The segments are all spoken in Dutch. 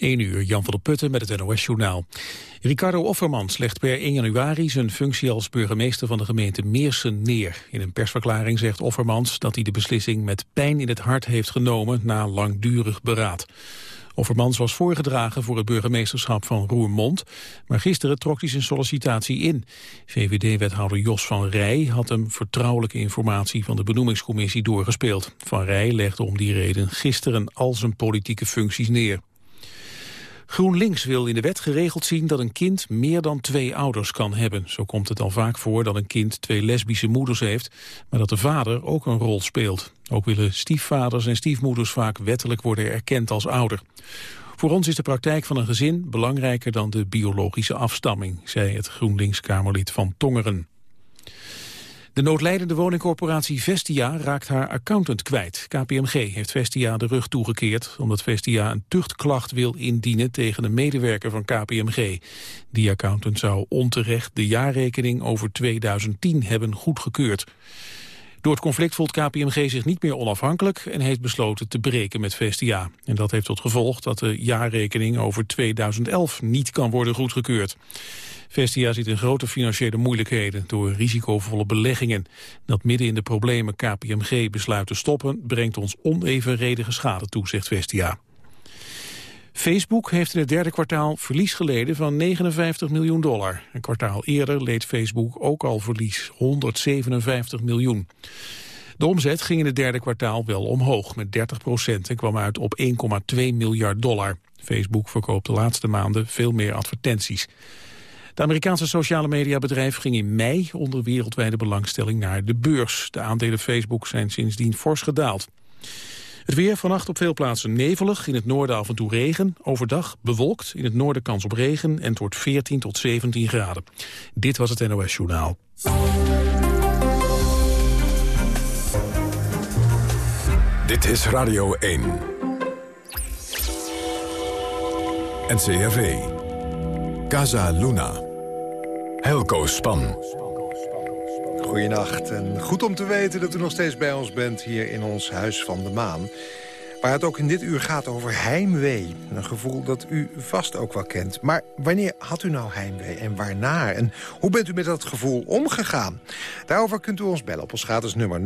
1 uur, Jan van der Putten met het NOS-journaal. Ricardo Offermans legt per 1 januari zijn functie als burgemeester van de gemeente Meersen neer. In een persverklaring zegt Offermans dat hij de beslissing met pijn in het hart heeft genomen na langdurig beraad. Offermans was voorgedragen voor het burgemeesterschap van Roermond, maar gisteren trok hij zijn sollicitatie in. VVD-wethouder Jos van Rij had hem vertrouwelijke informatie van de benoemingscommissie doorgespeeld. Van Rij legde om die reden gisteren al zijn politieke functies neer. GroenLinks wil in de wet geregeld zien dat een kind meer dan twee ouders kan hebben. Zo komt het al vaak voor dat een kind twee lesbische moeders heeft, maar dat de vader ook een rol speelt. Ook willen stiefvaders en stiefmoeders vaak wettelijk worden erkend als ouder. Voor ons is de praktijk van een gezin belangrijker dan de biologische afstamming, zei het GroenLinks-Kamerlid van Tongeren. De noodlijdende woningcorporatie Vestia raakt haar accountant kwijt. KPMG heeft Vestia de rug toegekeerd... omdat Vestia een tuchtklacht wil indienen tegen een medewerker van KPMG. Die accountant zou onterecht de jaarrekening over 2010 hebben goedgekeurd. Door het conflict voelt KPMG zich niet meer onafhankelijk en heeft besloten te breken met Vestia. En dat heeft tot gevolg dat de jaarrekening over 2011 niet kan worden goedgekeurd. Vestia zit in grote financiële moeilijkheden door risicovolle beleggingen. Dat midden in de problemen KPMG besluit te stoppen... brengt ons onevenredige schade toe, zegt Vestia. Facebook heeft in het derde kwartaal verlies geleden van 59 miljoen dollar. Een kwartaal eerder leed Facebook ook al verlies, 157 miljoen. De omzet ging in het derde kwartaal wel omhoog met 30 procent en kwam uit op 1,2 miljard dollar. Facebook verkoopt de laatste maanden veel meer advertenties. Het Amerikaanse sociale mediabedrijf ging in mei onder wereldwijde belangstelling naar de beurs. De aandelen Facebook zijn sindsdien fors gedaald. Het weer vannacht op veel plaatsen nevelig, in het noorden af en toe regen. Overdag bewolkt, in het noorden kans op regen en het wordt 14 tot 17 graden. Dit was het NOS Journaal. Dit is Radio 1. NCRV. Casa Luna. Helco Span. Goedenacht en goed om te weten dat u nog steeds bij ons bent hier in ons Huis van de Maan. Waar het ook in dit uur gaat over heimwee. Een gevoel dat u vast ook wel kent. Maar wanneer had u nou heimwee en waarnaar? En hoe bent u met dat gevoel omgegaan? Daarover kunt u ons bellen op ons gratis nummer 0800-1121.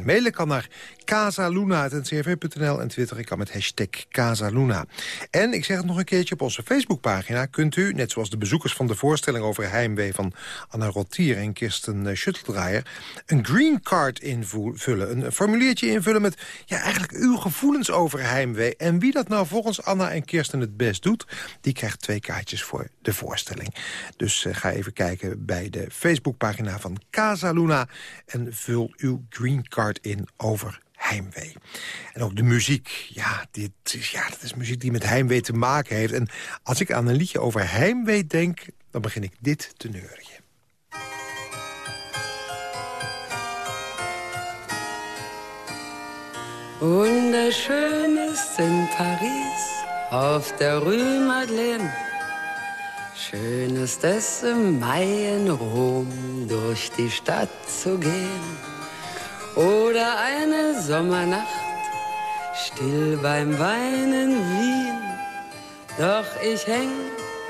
0800-1121. Mailen kan naar casaluna.ncrv.nl en Twitter ik kan met hashtag Casaluna. En ik zeg het nog een keertje op onze Facebookpagina... kunt u, net zoals de bezoekers van de voorstelling over heimwee... van Anna Rotier en Kirsten eh, Schutteldraaier... een green card invullen een formuliertje invullen met ja, eigenlijk uw gevoelens over heimwee. En wie dat nou volgens Anna en Kirsten het best doet... die krijgt twee kaartjes voor de voorstelling. Dus uh, ga even kijken bij de Facebookpagina van Casa Luna... en vul uw green card in over En ook de muziek, ja, dit is, ja, dat is muziek die met heimwee te maken heeft. En als ik aan een liedje over heimwee denk, dan begin ik dit te neuren. Wunderschön ist in Paris auf der Rue Madeleine. Schön ist es im Mai in Rom durch die Stadt zu gehen. Oder eine Sommernacht still beim Wein in Wien. Doch ich häng,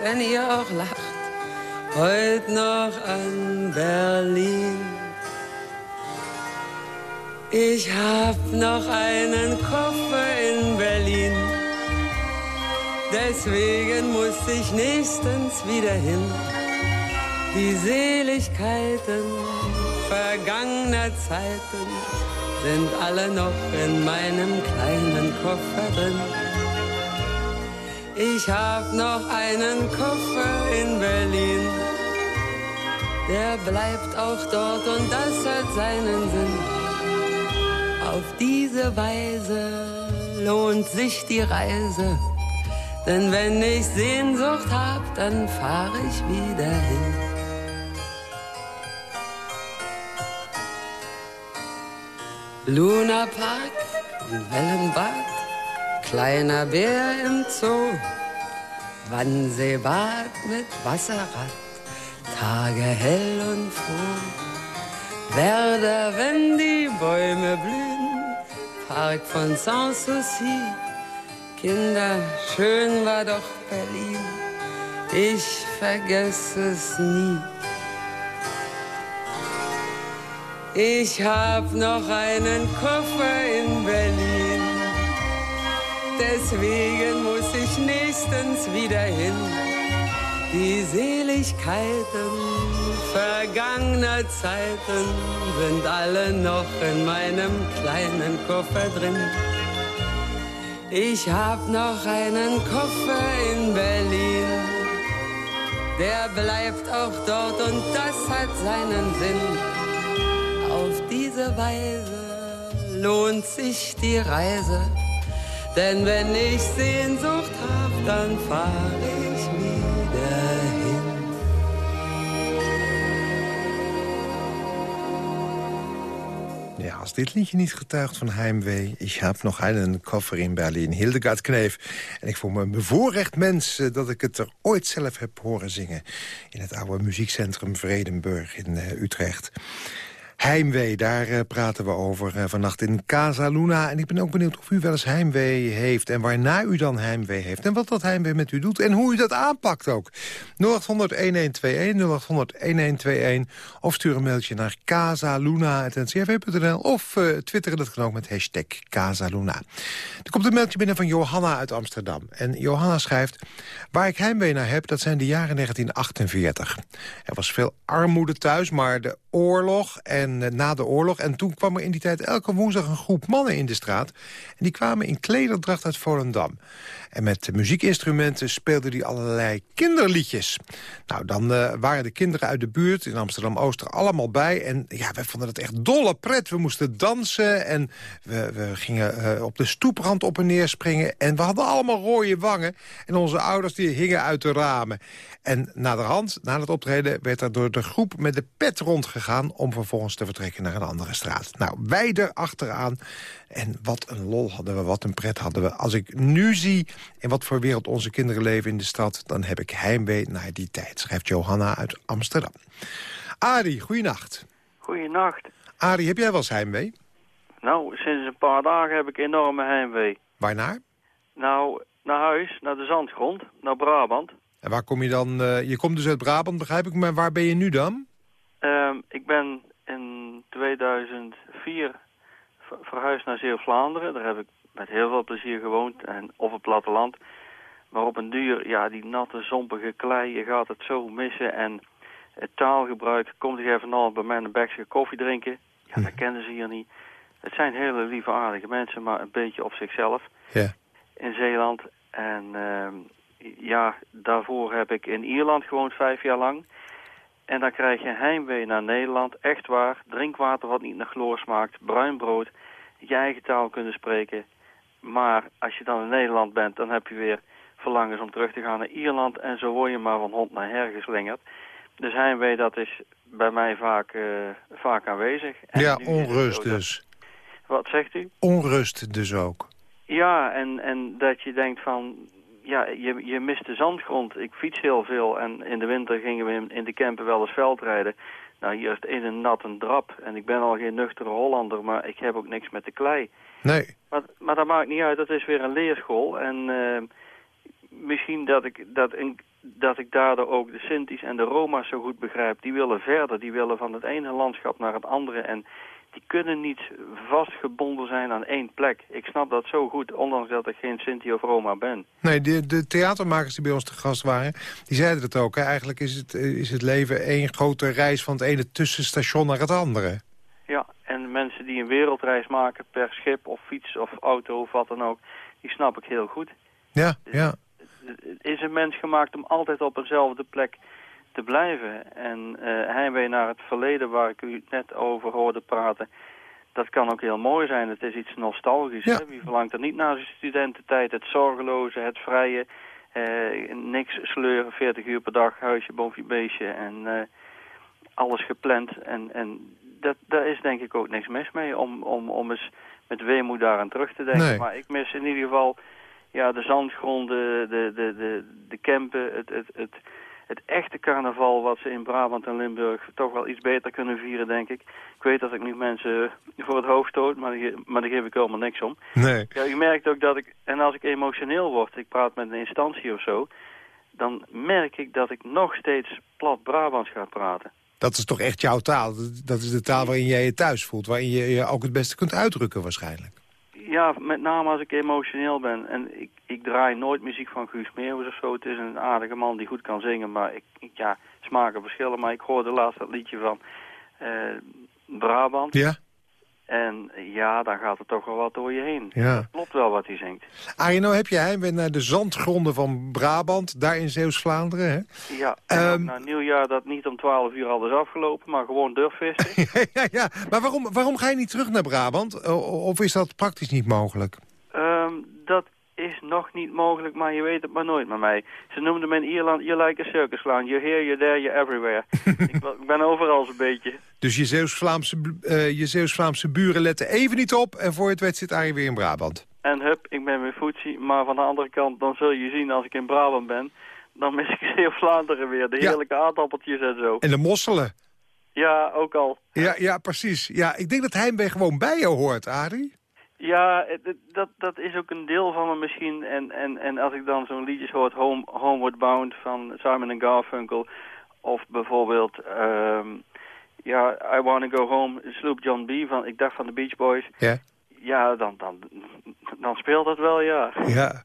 wenn ihr auch lacht, heut noch an Berlin. Ich hab noch einen Koffer in Berlin. Deswegen muss ich nächstens wieder hin. Die Seligkeiten vergangener Zeiten sind alle noch in meinem kleinen Koffer drin. Ich hab noch einen Koffer in Berlin. Der bleibt auch dort und das hat seinen Sinn. Auf diese Weise lohnt sich die Reise. Denn wenn ich Sehnsucht hab, dann fahr ich wieder hin. Luna Park und Wellenbad, kleiner Bär im Zoo, Wannseebad mit Wasserrad, Tage hell und froh. Werder, wenn die Bäume blühen, Park von Sanssouci. Kinder, schön war doch Berlin. Ich vergesse es nie. Ich hab noch einen Koffer in Berlin. Deswegen muss ich nächstens wieder hin. Die Seligkeiten vergangener Zeiten sind alle noch in meinem kleinen Koffer drin. Ich hab noch einen Koffer in Berlin. Der bleibt auch dort und das hat seinen Sinn. Diese Weise lohnt sich die Reise. Denn wenn ich Sehnsucht hab, dann fahr ich wieder hin. Ja, als dit liedje niet getuigt van heimwee... ik heb nog een koffer in Berlin, Hildegard Kneef. En ik voel me een bevoorrecht mens eh, dat ik het er ooit zelf heb horen zingen... in het oude muziekcentrum Vredenburg in uh, Utrecht. Heimwee, daar uh, praten we over uh, vannacht in Casa Luna. En ik ben ook benieuwd of u wel eens heimwee heeft... en waarna u dan heimwee heeft. En wat dat heimwee met u doet en hoe u dat aanpakt ook. 0800-1121, 0800-1121. Of stuur een mailtje naar casaluna.ncrv.nl. Of uh, twitteren dat kan ook met hashtag Casaluna. Er komt een mailtje binnen van Johanna uit Amsterdam. En Johanna schrijft... Waar ik heimwee naar heb, dat zijn de jaren 1948. Er was veel armoede thuis, maar de oorlog en eh, na de oorlog. En toen kwam er in die tijd elke woensdag een groep mannen in de straat. En die kwamen in klederdracht uit Volendam. En met muziekinstrumenten speelden die allerlei kinderliedjes. Nou, dan uh, waren de kinderen uit de buurt in Amsterdam-Oost er allemaal bij. En ja, wij vonden het echt dolle pret. We moesten dansen en we, we gingen uh, op de stoeprand op en neer springen. En we hadden allemaal rode wangen. En onze ouders die hingen uit de ramen. En naderhand, na het optreden, werd er door de groep met de pet rondgegaan... om vervolgens te vertrekken naar een andere straat. Nou, wij er achteraan. En wat een lol hadden we, wat een pret hadden we. Als ik nu zie in wat voor wereld onze kinderen leven in de stad... dan heb ik heimwee naar die tijd, schrijft Johanna uit Amsterdam. Arie, goeienacht. Goeienacht. Arie, heb jij wel eens heimwee? Nou, sinds een paar dagen heb ik enorme heimwee. Waarnaar? Nou, naar huis, naar de zandgrond, naar Brabant. En waar kom je dan? Uh, je komt dus uit Brabant, begrijp ik, maar waar ben je nu dan? Uh, ik ben in 2004 verhuisd naar Zeeuw-Vlaanderen. Daar heb ik met heel veel plezier gewoond, en, of het platteland. Maar op een duur, ja, die natte, zompige klei, je gaat het zo missen. En het taalgebruik, komt ik even nog bij mij een bekje koffie drinken. Ja, dat kennen ze hier niet. Het zijn hele lieve, aardige mensen, maar een beetje op zichzelf. Ja. In Zeeland. En uh, ja, daarvoor heb ik in Ierland gewoond vijf jaar lang. En dan krijg je heimwee naar Nederland. Echt waar. Drinkwater wat niet naar chloor smaakt. Bruin brood. Je eigen taal kunnen spreken. Maar als je dan in Nederland bent, dan heb je weer verlangens om terug te gaan naar Ierland. En zo word je maar van hond naar her geslingerd. Dus heimwee, dat is bij mij vaak, uh, vaak aanwezig. En ja, onrust dus. Wat zegt u? Onrust dus ook. Ja, en, en dat je denkt van, ja, je, je mist de zandgrond. Ik fiets heel veel en in de winter gingen we in de camper wel eens veldrijden. Nou, hier is het een nat en drap. En ik ben al geen nuchtere Hollander, maar ik heb ook niks met de klei. Nee. Maar, maar dat maakt niet uit, dat is weer een leerschool. En uh, misschien dat ik, dat, dat ik daardoor ook de Sinti's en de Roma's zo goed begrijp. Die willen verder, die willen van het ene landschap naar het andere. En die kunnen niet vastgebonden zijn aan één plek. Ik snap dat zo goed, ondanks dat ik geen Sinti of Roma ben. Nee, de, de theatermakers die bij ons te gast waren, die zeiden het ook. Hè? Eigenlijk is het, is het leven één grote reis van het ene tussenstation naar het andere. Die een wereldreis maken per schip of fiets of auto of wat dan ook, die snap ik heel goed. Ja, ja. Is een mens gemaakt om altijd op eenzelfde plek te blijven. En uh, heimwee naar het verleden waar ik u net over hoorde praten... dat kan ook heel mooi zijn. Het is iets nostalgisch. Ja. Hè? Wie verlangt er niet naar zijn studententijd? Het zorgeloze, het vrije... Uh, niks sleuren, 40 uur per dag, huisje, boompje, beestje... en uh, alles gepland. En, en dat, daar is denk ik ook niks mis mee... om, om, om eens met weemoed daaraan terug te denken. Nee. Maar ik mis in ieder geval ja, de zandgronden, de, de, de, de campen, het... het, het het echte carnaval wat ze in Brabant en Limburg toch wel iets beter kunnen vieren, denk ik. Ik weet dat ik nu mensen voor het hoofd stoot, maar, maar daar geef ik helemaal niks om. Nee. Ja, u merkt ook dat ik, en als ik emotioneel word, ik praat met een instantie of zo, dan merk ik dat ik nog steeds plat Brabants ga praten. Dat is toch echt jouw taal? Dat is de taal waarin jij je thuis voelt. Waarin je je ook het beste kunt uitdrukken waarschijnlijk. Ja, met name als ik emotioneel ben. En ik, ik draai nooit muziek van Guus Meeuwis of zo. Het is een aardige man die goed kan zingen. Maar ik, ik ja, smaken verschillen. Maar ik hoorde laatst dat liedje van eh, Brabant. Ja? En ja, dan gaat er toch wel wat door je heen. Ja. Dat klopt wel wat hij zingt. Arie, nou heb je heimwee naar de zandgronden van Brabant. Daar in Zeeuws-Vlaanderen, hè? Ja, Ehm. na nieuwjaar dat niet om 12 uur al is afgelopen, maar gewoon durfvissen. ja, ja. Maar waarom, waarom ga je niet terug naar Brabant? Of is dat praktisch niet mogelijk? Ehm, dat is nog niet mogelijk, maar je weet het maar nooit met mij. Ze noemden me in Ierland, you like a circus clown. You're here, you're there, you're everywhere. ik, ben- ik ben overal zo'n beetje. Dus je Zeeuws-Vlaamse bu- eh, je Zeeuws-Vlaamse buren letten even niet op... en voor je het weet zit Arie weer in Brabant. En hup, ik ben weer voetsie. Maar van de andere kant, dan zul je zien als ik in Brabant ben... dan mis ik heel Vlaanderen weer. De Ja. heerlijke aardappeltjes en zo. En de mosselen. Ja, ook al. Ja, ja, precies. Ja, ik denk dat heimwee gewoon bij je hoort, Arie. Ja, dat, dat is ook een deel van me misschien. En, en, en als ik dan zo'n liedjes hoor, Home, Homeward Bound van Simon Garfunkel... of bijvoorbeeld, ehm, ja, I Wanna Go Home, Sloop John B. van, ik dacht van de Beach Boys... Ja. Ja, dan, dan, dan speelt dat wel, ja. Ja,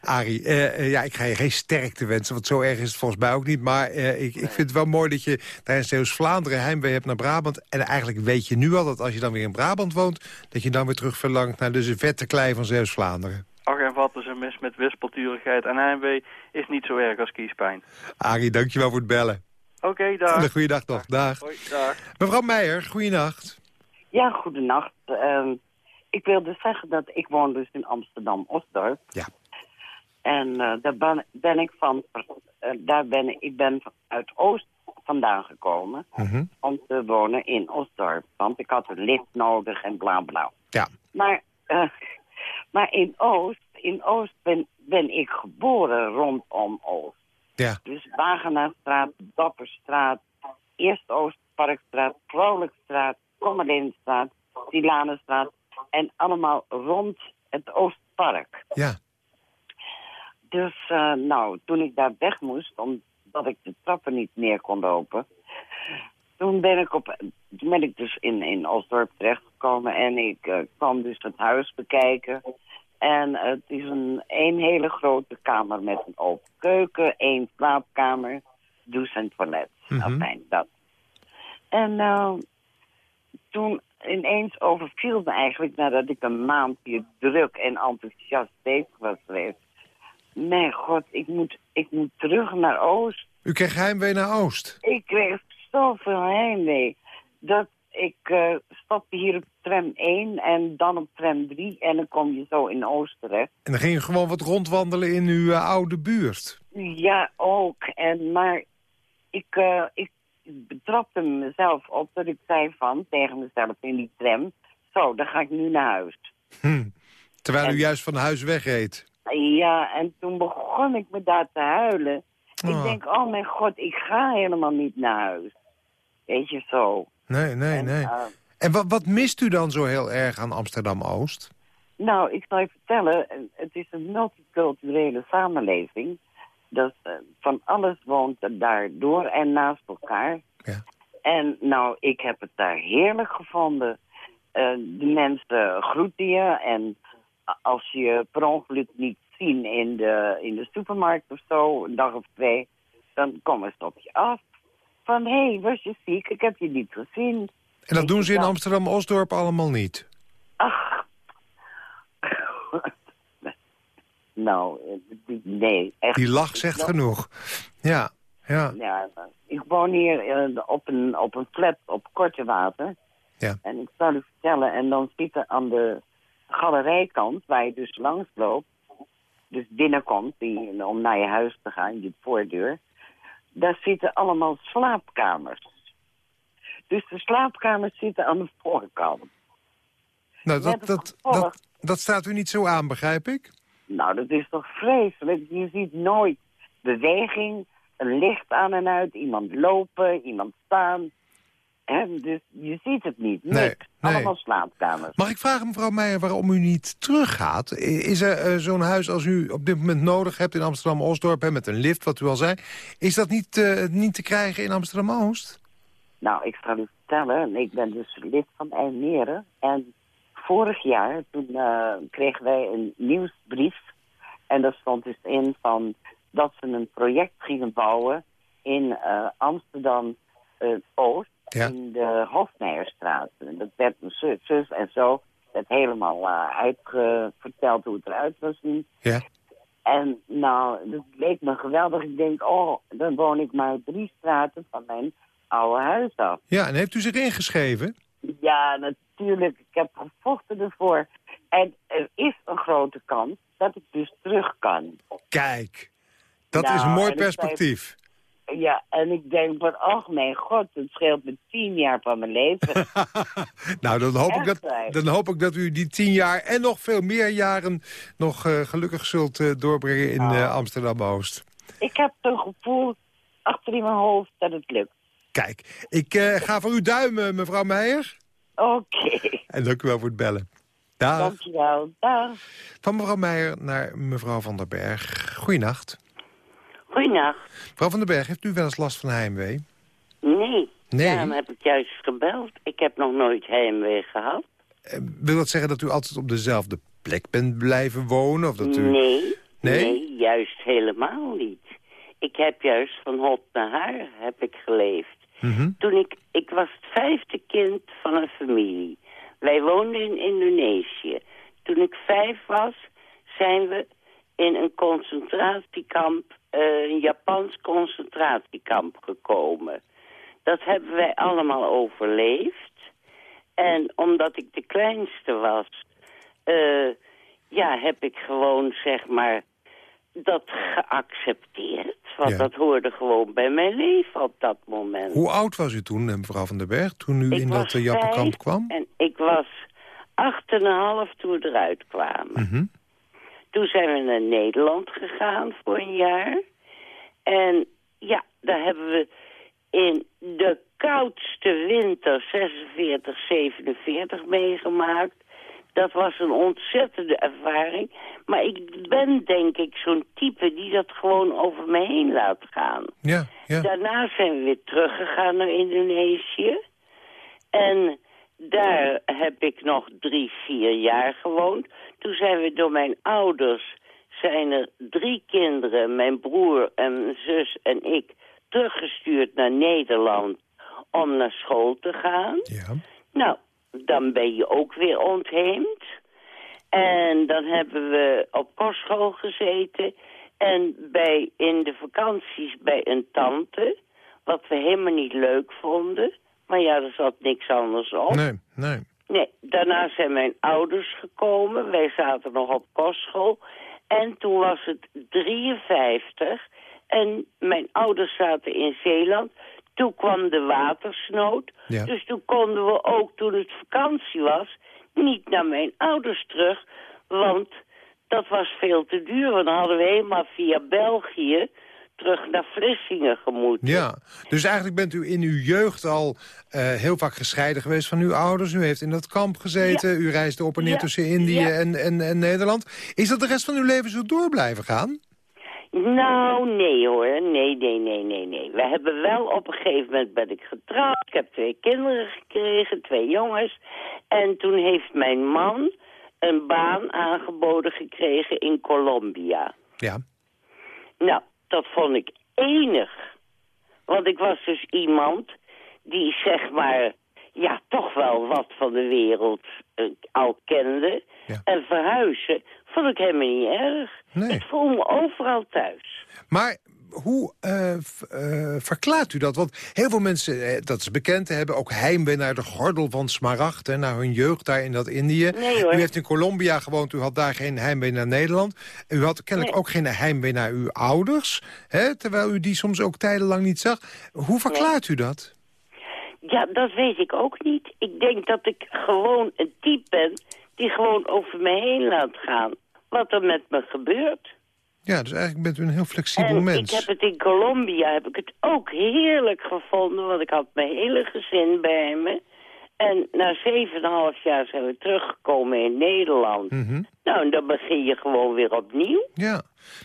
Arie, eh, eh, ja, ik ga je geen sterkte wensen, want zo erg is het volgens mij ook niet. Maar eh, ik, ik vind het wel mooi dat je daar in Zeeuws-Vlaanderen heimwee hebt naar Brabant. En eigenlijk weet je nu al dat als je dan weer in Brabant woont... dat je dan weer terug verlangt naar de vette klei van Zeeuws-Vlaanderen. Ach, en wat is er mis met wispelturigheid en heimwee is niet zo erg als kiespijn. Arie, dankjewel voor het bellen. Oké, dag. een goede dag nog. Dag. Hoi, dag. Mevrouw Meijer, goeienacht. Ja, goedenacht. Ehm ik wilde zeggen dat ik woon dus in Amsterdam-Osdorp. Ja. En eh, daar ben, ben ik van, eh, daar ben ik, ik ben uit Oost vandaan gekomen Mhm. om te wonen in Osdorp. Want ik had een lift nodig en bla bla. Ja. Maar, eh, maar in Oost, in Oost ben, ben ik geboren rondom Oost. Ja. Dus Wagenaarstraat, Dapperstraat, Eerst Oostparkstraat, Vrolijkstraat, Kommerlinstraat, Tilanenstraat en allemaal rond het Oostpark. Ja. Dus eh, nou, toen ik daar weg moest, omdat ik de trappen niet meer kon lopen, toen ben ik, op, toen ben ik dus in, in Osdorp terechtgekomen en ik eh, kwam dus het huis bekijken. En het is een, een hele grote kamer met een open keuken, één slaapkamer, douche en toilet. Afijn, dat. En nou, toen ineens overviel me eigenlijk, nadat ik een maand hier druk en enthousiast bezig was geweest. Mijn god, ik moet, ik moet terug naar Oost. U kreeg heimwee naar Oost. Ik kreeg zoveel heimwee. Dat ik eh, stapte hier op tram 1 en dan op tram 3 en dan kom je zo in Oost terecht. En dan ging je gewoon wat rondwandelen in uw eh, oude buurt. Ja, ook. En, maar ik, eh, ik betrapte mezelf op dat ik zei van tegen mezelf in die tram... Zo, dan ga ik nu naar huis. Hm. Terwijl u juist van huis wegreed. Ja, en toen begon ik me daar te huilen. Oh. Ik denk, oh mijn god, ik ga helemaal niet naar huis. Weet je, zo. Nee, nee, En, nee. eh, En wat, wat mist u dan zo heel erg aan Amsterdam-Oost? nou, ik zal je vertellen, het is een multiculturele samenleving. Dus eh, van alles woont er daar door en naast elkaar. Ja. En nou, ik heb het daar heerlijk gevonden. Eh, de mensen groeten je en als je per ongeluk niet zien in de, in de supermarkt of zo, een dag of twee, dan komen ze op je af. Van, hé, hey, was je ziek? Ik heb je niet gezien. En dat doen ze in. Amsterdam-Osdorp allemaal niet. Ach. nou, eh, nee, echt. Die lach zegt genoeg. Ja, ja. Ja, ik woon hier eh, op, een, op een flat op Korte Water. Ja. En ik zal u vertellen, en dan zit er aan de galerijkant, waar je dus langs loopt, dus binnenkomt die, om naar je huis te gaan, je voordeur, daar zitten allemaal slaapkamers. Dus de slaapkamers zitten aan de voorkant. Nou, dat, dat, dat staat u niet zo aan, begrijp ik? Nou, dat is toch vreselijk. Je ziet nooit beweging een licht aan en uit, iemand lopen, iemand staan. Hè, dus je ziet het niet. Nee, Niks. nee. Allemaal slaapkamers. Mag ik vragen, mevrouw Meijer, waarom u niet teruggaat? Is er eh, zo'n huis als u op dit moment nodig hebt in Amsterdam-Osdorp... hè, met een lift, wat u al zei... is dat niet, eh, niet te krijgen in Amsterdam-Oost? Nou, ik ga u vertellen, ik ben dus lid van IJmeren. En vorig jaar, toen eh, kregen wij een nieuwsbrief. En daar stond dus in van dat ze een project gingen bouwen in eh, Amsterdam-Oost. Ja. in de Hofmeijerstraat. En dat werd een zus, zus en zo. werd helemaal uh, uitverteld hoe het eruit was zien. Ja. En nou, dat leek me geweldig. Ik denk, oh, dan woon ik maar drie straten van mijn oude huis af. Ja, en heeft u zich ingeschreven? Ja, natuurlijk. Ik heb gevochten ervoor. En er is een grote kans dat ik dus terug kan. Kijk, dat Nou, is een mooi en ik perspectief. Ja, en ik denk van, oh mijn god, het scheelt me tien jaar van mijn leven. nou, dan hoop, ik dat, dan hoop ik dat u die tien jaar en nog veel meer jaren... nog eh, gelukkig zult eh, doorbrengen in eh, Amsterdam-Oost. ik heb zo'n gevoel achter in mijn hoofd dat het lukt. Kijk, ik ga voor u duimen, mevrouw Meijer. Oké, En dank u wel voor het bellen. Dag. dankjewel. Dag. Van mevrouw Meijer naar mevrouw Van der Berg. Goeienacht. Goeienacht. Mevrouw Van der Berg, heeft u wel eens last van heimwee? Nee. Nee. Daarom heb ik juist gebeld. Ik heb nog nooit heimwee gehad. Eh, wil dat zeggen dat u altijd op dezelfde plek bent blijven wonen? Of dat u... Nee. Nee? juist helemaal niet. Ik heb juist van hot naar haar heb ik geleefd. Mhm. Toen ik, ik was het vijfde kind van een familie. Wij woonden in Indonesië. Toen ik vijf was, zijn we in een concentratiekamp, eh, een Japans concentratiekamp gekomen. Dat hebben wij allemaal overleefd. En omdat ik de kleinste was, eh, ja, heb ik gewoon, zeg maar, dat geaccepteerd. Want Ja. dat hoorde gewoon bij mijn leven op dat moment. Hoe oud was u toen, eh, mevrouw Van der Berg, toen u Ik in dat uh, Jappenkamp vijf kwam? En ik was acht en een half toen we eruit kwamen. Mhm. Toen zijn we naar Nederland gegaan voor een jaar. En ja, daar hebben we in de koudste winter 46, 47 meegemaakt. Dat was een ontzettende ervaring. Maar ik ben denk ik zo'n type die dat gewoon over me heen laat gaan. Ja, ja. Daarna zijn we weer teruggegaan naar Indonesië. En daar heb ik nog drie, vier jaar gewoond. Toen zijn we door mijn ouders, zijn er drie kinderen, mijn broer en mijn zus en ik, teruggestuurd naar Nederland om naar school te gaan. ja. Nou, dan ben je ook weer ontheemd. En dan hebben we op kostschool gezeten. En bij, in de vakanties bij een tante. Wat we helemaal niet leuk vonden. Maar ja, er zat niks anders op. Nee, nee. Nee, daarna zijn mijn ouders gekomen. Wij zaten nog op kostschool. En toen was het 53. En mijn ouders zaten in Zeeland. Toen kwam de watersnood. Ja. Dus toen konden we ook, toen het vakantie was, niet naar mijn ouders terug. Want dat was veel te duur. Want dan hadden we helemaal via België terug naar Vlissingen gemoeten. Ja, dus eigenlijk bent u in uw jeugd al eh, heel vaak gescheiden geweest van uw ouders. U heeft in dat kamp gezeten, u reisde op en neer Ja. tussen Indië en, en, en Nederland. Is dat de rest van uw leven zo door blijven gaan? Nou, nee hoor. Nee, nee, nee, nee, nee. We hebben wel op een gegeven moment ben ik getrouwd. Ik heb twee kinderen gekregen, twee jongens. En toen heeft mijn man een baan aangeboden gekregen in Colombia. Ja, Nou, dat vond ik enig. Want ik was dus iemand die zeg maar, ja, toch wel wat van de wereld eh, al kende. Ja. En verhuizen vond ik helemaal niet erg. Nee. Ik voel me overal thuis. maar hoe eh, eh, verklaart u dat? Want heel veel mensen, eh, dat is bekend, hebben ook heimwee naar de gordel van Smaragd. Hè, naar hun jeugd daar in dat Indië. Nee, hoor. U heeft in Colombia gewoond, u had daar geen heimwee naar Nederland. U had kennelijk Nee. ook geen heimwee naar uw ouders. Hè, terwijl u die soms ook tijdenlang niet zag. Hoe verklaart u dat? Ja, dat weet ik ook niet. Ik denk dat ik gewoon een type ben die gewoon over me heen laat gaan. Wat er met me gebeurt. Ja, dus eigenlijk bent u een heel flexibel en mens. ik heb het in Colombia heb ik het ook heerlijk gevonden, want ik had mijn hele gezin bij me. En na zeven en een half jaar zijn we teruggekomen in Nederland. Mhm. Nou, en dan begin je gewoon weer opnieuw. Ja.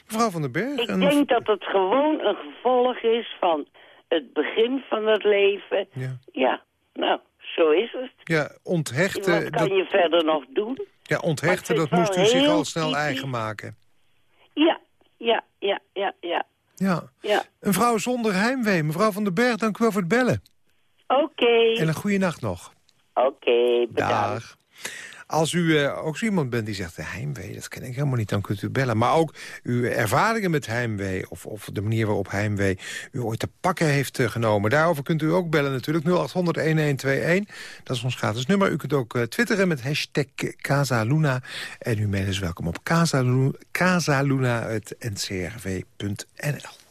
Mevrouw van den Berg. Ik denk dat het gewoon een gevolg is van het begin van het leven. Ja. Ja, nou, zo is het. Ja, onthechten, Wat kan dat, je verder nog doen? ja, onthechten dat moest u zich al snel eigen maken. Ja, ja, ja, ja, ja. Ja. Ja, Een vrouw zonder heimwee. Mevrouw van den Berg, dank u wel voor het bellen. oké. En een goede nacht nog. Oké, bedankt. Dag. Als u eh, ook zo iemand bent die zegt, heimwee, dat ken ik helemaal niet, dan kunt u bellen. Maar ook uw ervaringen met heimwee, of, of de manier waarop heimwee u ooit te pakken heeft eh, genomen. Daarover kunt u ook bellen natuurlijk, 0800-1121. Dat is ons gratis nummer. U kunt ook eh, twitteren met hashtag Casaluna. En uw mail is welkom op casaluna, casaluna.ncrv.nl.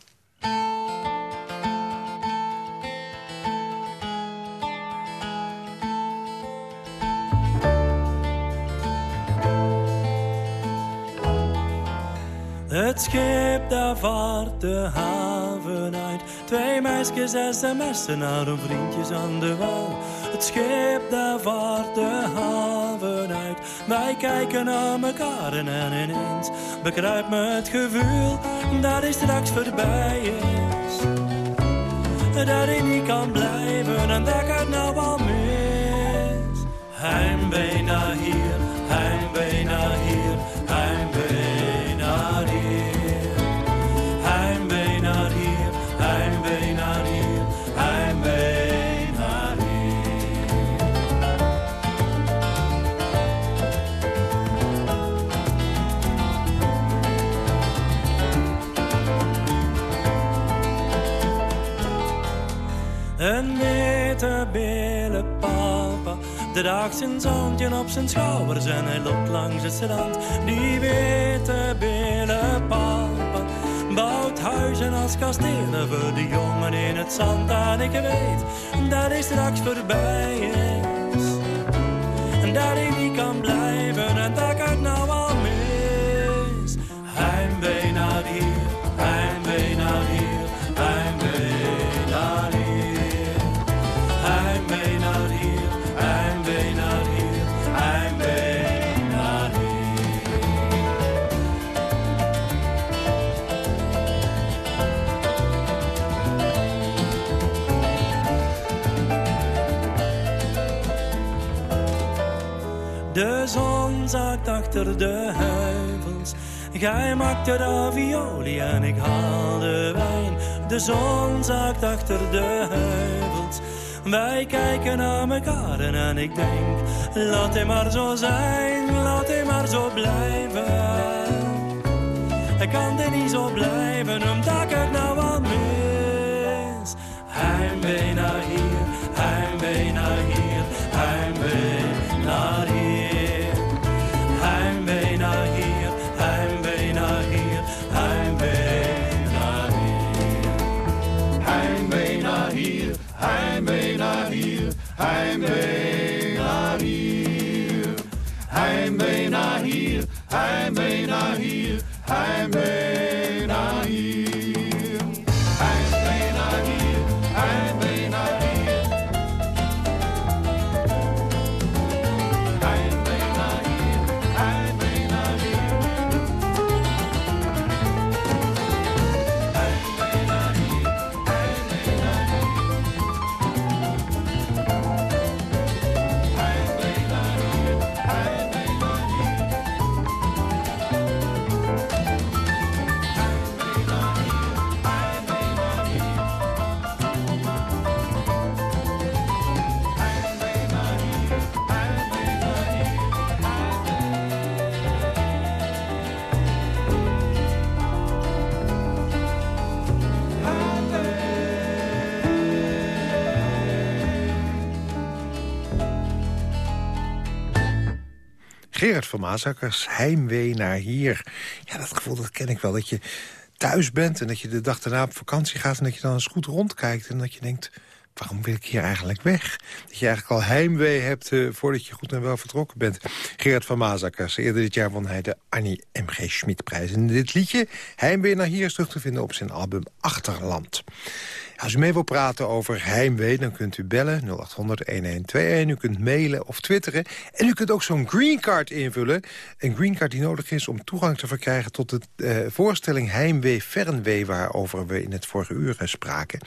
Het schip daar vaart de haven uit. Twee meisjes sms'en naar hun vriendjes aan de wal. Het schip daar vaart de haven uit. Wij kijken naar elkaar en ineens bekruipt me het gevoel dat hij straks voorbij is. Dat hij niet kan blijven en dat gaat nou al mis. Heimwee naar hier, papa draagt zijn zoontje op zijn schouders en hij loopt langs het strand. Die witte billen bouwt huizen als kastelen voor de jongen in het zand. En ik weet dat hij straks voorbij is. En dat hij niet kan blijven en dat gaat nou al de heuvels. Gij maakt de ravioli en ik haal de wijn. De zon zakt achter de heuvels. Wij kijken naar elkaar en ik denk, laat hem maar zo zijn, laat hem maar zo blijven. Ik kan er niet zo blijven, omdat ik nou al mis. Heimwee naar hier, heimwee naar hier, Gerard van Maasakkers, heimwee naar hier. Ja, dat gevoel dat ken ik wel. Dat je thuis bent en dat je de dag daarna op vakantie gaat... en dat je dan eens goed rondkijkt en dat je denkt... waarom wil ik hier eigenlijk weg? Dat je eigenlijk al heimwee hebt uh, voordat je goed en wel vertrokken bent. Gerard van Mazakers, eerder dit jaar won hij de Annie M.G. Schmid-prijs. En dit liedje, Heimwee naar hier, is terug te vinden op zijn album Achterland. Als u mee wil praten over heimwee, dan kunt u bellen 0800-1121. U kunt mailen of twitteren. En u kunt ook zo'n greencard invullen. Een greencard die nodig is om toegang te verkrijgen... tot de uh, voorstelling Heimwee Fernwee... waarover we in het vorige uur spraken.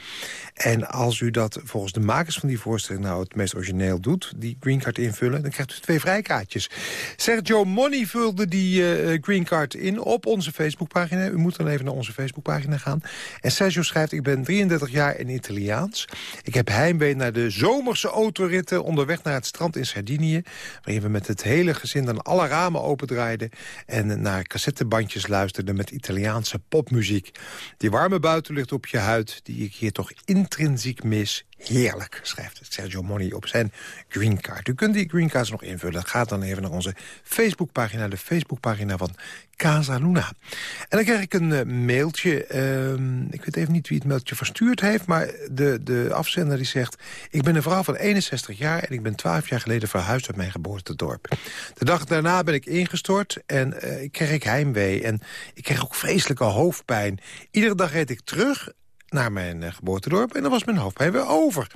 En als u dat volgens de makers van die voorstelling... nou het meest origineel doet, die greencard invullen... dan krijgt u twee vrijkaartjes. Sergio Money vulde die uh, greencard in op onze Facebookpagina. U moet dan even naar onze Facebookpagina gaan. En Sergio schrijft, ik ben 33 jaar in Italiaans. Ik heb heimwee naar de zomerse autoritten onderweg naar het strand in Sardinië... waarin we met het hele gezin dan alle ramen opendraaiden... en naar cassettebandjes luisterden met Italiaanse popmuziek. Die warme buitenlucht op je huid, die ik hier toch intrinsiek mis... Heerlijk, schrijft Sergio Moni op zijn greencard. U kunt die greencards nog invullen. Ga dan even naar onze Facebookpagina, de Facebookpagina van Casa Luna. En dan krijg ik een uh, mailtje. Uh, ik weet even niet wie het mailtje verstuurd heeft... maar de, de afzender die zegt... ik ben een vrouw van 61 jaar en ik ben 12 jaar geleden verhuisd uit mijn geboortedorp. De dag daarna ben ik ingestort en uh, kreeg ik heimwee. En ik kreeg ook vreselijke hoofdpijn. Iedere dag reed ik terug naar mijn uh, geboortedorp en dan was mijn hoofdpijn weer over.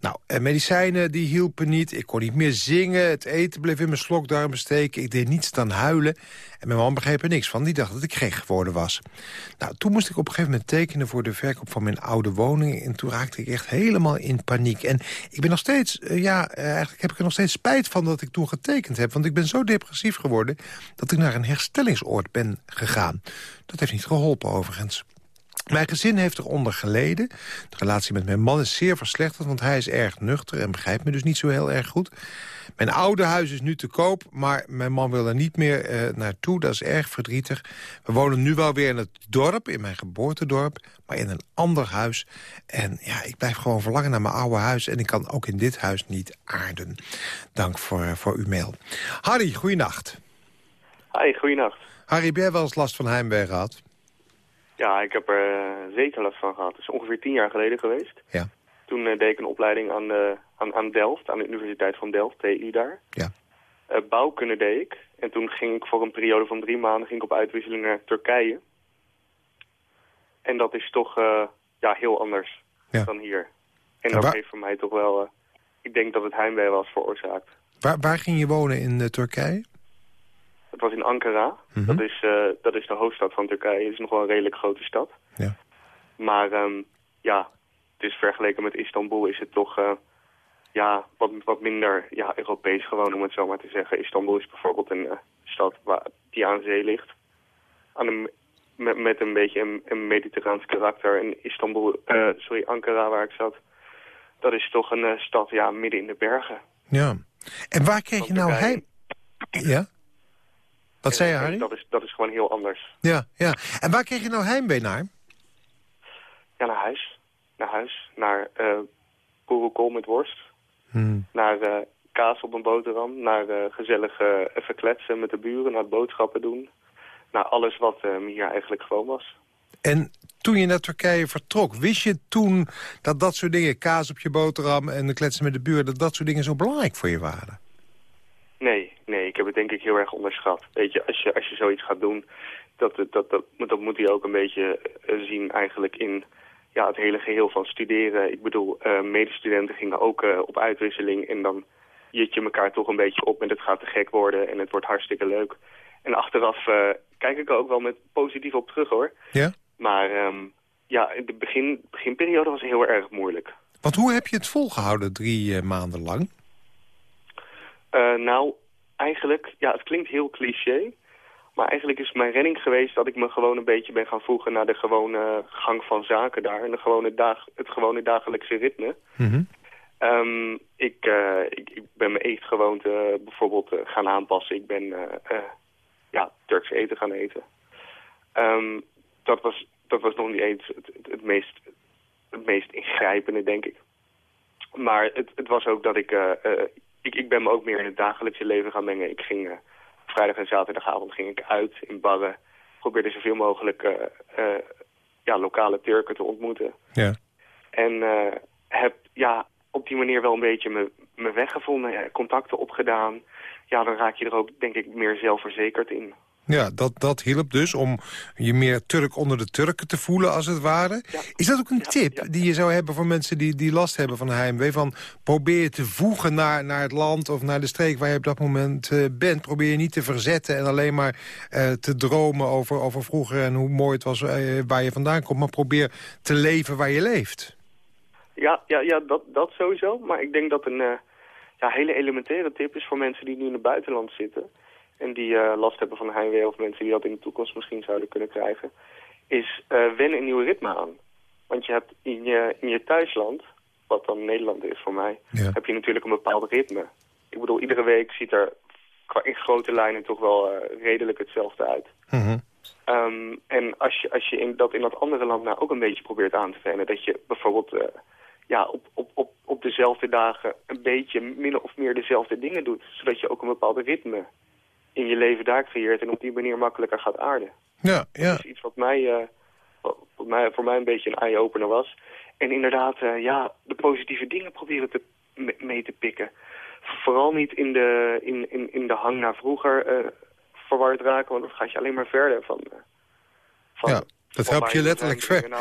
Nou, en medicijnen die hielpen niet. Ik kon niet meer zingen. Het eten bleef in mijn slokdarmen steken. Ik deed niets dan huilen. En mijn man begreep er niks van. Die dacht dat ik gek geworden was. Nou, toen moest ik op een gegeven moment tekenen voor de verkoop van mijn oude woning. En toen raakte ik echt helemaal in paniek. En ik ben nog steeds, uh, ja, uh, eigenlijk heb ik er nog steeds spijt van dat ik toen getekend heb. Want ik ben zo depressief geworden dat ik naar een herstellingsoord ben gegaan. Dat heeft niet geholpen overigens. Mijn gezin heeft eronder geleden. De relatie met mijn man is zeer verslechterd, want hij is erg nuchter... en begrijpt me dus niet zo heel erg goed. Mijn oude huis is nu te koop, maar mijn man wil er niet meer uh, naartoe. Dat is erg verdrietig. We wonen nu wel weer in het dorp, in mijn geboortedorp... maar in een ander huis. En ja, ik blijf gewoon verlangen naar mijn oude huis... en ik kan ook in dit huis niet aarden. Dank voor, uh, voor uw mail. Harry, goeienacht. Hi, goeienacht. Harry, heb jij wel eens last van heimwee gehad? Ja, ik heb er uh, zeker last van gehad. Het is ongeveer tien jaar geleden geweest. Ja. Toen uh, deed ik een opleiding aan, uh, aan, aan Delft, aan de Universiteit van Delft, TI daar. Ja. bouwkunde deed ik. En toen ging ik voor een periode van drie maanden ging ik op uitwisseling naar Turkije. En dat is toch ja, heel anders ja. dan hier. En dat heeft voor mij toch wel... ik denk dat het heimwee was veroorzaakt. Waar, waar ging je wonen in Turkije? Het was in Ankara. Mm -hmm. dat, is, uh, dat is de hoofdstad van Turkije. Het is nog wel een redelijk grote stad. Ja. Maar um, ja, is vergeleken met Istanbul is het toch uh, ja, wat, wat minder ja, Europees gewoon, om het zo maar te zeggen. Istanbul is bijvoorbeeld een uh, stad waar, die aan zee ligt. Aan een, met, met een beetje een, een mediterraans karakter. En Istanbul, sorry, Ankara waar ik zat, dat is toch een stad ja, midden in de bergen. Ja. En waar kreeg je nou heim? Ja? Wat zei je, Harry? Dat is, dat is gewoon heel anders. Ja, ja. En waar kreeg je nou heimwee naar? Ja, naar huis. Naar huis. Naar uh, met worst. Hmm. Naar uh, kaas op een boterham. Naar uh, gezellig even kletsen met de buren. Naar boodschappen doen. Naar alles wat hier eigenlijk gewoon was. En toen je naar Turkije vertrok, wist je toen dat dat soort dingen... kaas op je boterham en de kletsen met de buren... dat dat soort dingen zo belangrijk voor je waren? Ik heb het denk ik heel erg onderschat. Weet je, als je, als je zoiets gaat doen, dat, dat, dat, dat moet je ook een beetje uh, zien eigenlijk in ja, het hele geheel van studeren. Ik bedoel, uh, medestudenten gingen ook uh, op uitwisseling en dan jit je elkaar toch een beetje op en het gaat te gek worden en het wordt hartstikke leuk. En achteraf kijk ik er ook wel met positief op terug hoor. Ja? Maar um, ja, de begin, beginperiode was heel erg moeilijk. Want hoe heb je het volgehouden drie maanden lang? Nou, eigenlijk, ja, het klinkt heel cliché. Maar eigenlijk is mijn redding geweest dat ik me gewoon een beetje ben gaan voegen naar de gewone gang van zaken daar. En de gewone dag, het gewone dagelijkse ritme. Mm -hmm. um, ik, uh, ik, ik, ben mijn eetgewoonte bijvoorbeeld uh, gaan aanpassen. Ik ben uh, ja, Turks eten gaan eten. Um, dat, was, dat was nog niet eens het, het, het, meest, het meest ingrijpende, denk ik. Maar het, het was ook dat ik ik, ik ben me ook meer in het dagelijkse leven gaan mengen. Ik ging uh, vrijdag en zaterdagavond ging ik uit in barren. Probeerde zoveel mogelijk uh, uh, ja, lokale Turken te ontmoeten. Ja. En, heb ja, op die manier wel een beetje mijn, mijn weg gevonden. Ja, contacten opgedaan. Ja, dan raak je er ook denk ik meer zelfverzekerd in. Ja, dat, dat hielp dus om je meer Turk onder de Turken te voelen, als het ware. Is dat ook een tip die je zou hebben voor mensen die, die last hebben van heimwee? Van probeer je te voegen naar, naar het land of naar de streek waar je op dat moment eh, bent. Probeer je niet te verzetten en alleen maar eh, te dromen over, over vroeger... en hoe mooi het was eh, waar je vandaan komt. Maar probeer te leven waar je leeft. Ja, ja, ja dat, dat sowieso. Maar ik denk dat een ja, hele elementaire tip is voor mensen die nu in het buitenland zitten en die uh, last hebben van heimwee of mensen die dat in de toekomst misschien zouden kunnen krijgen, is uh, wennen een nieuw ritme aan. Want je hebt in je, in je thuisland, wat dan Nederland is voor mij, heb je natuurlijk een bepaald ritme. Ik bedoel, iedere week ziet er in grote lijnen toch wel uh, redelijk hetzelfde uit. Mm um, en als je, als je in, dat in dat andere land nou ook een beetje probeert aan te wennen, dat je bijvoorbeeld ja, op, op, op, op dezelfde dagen een beetje min of meer dezelfde dingen doet, zodat je ook een bepaald ritme in je leven daar creëert en op die manier makkelijker gaat aarden. Ja, ja. Dat is iets wat mij, uh, wat mij, voor mij een beetje een eye-opener was. En inderdaad, uh, ja, de positieve dingen proberen te, mee te pikken. Vooral niet in de, in, in, in de hang naar vroeger uh, verward raken, want dan gaat je alleen maar verder van... van ja, dat helpt je letterlijk ver.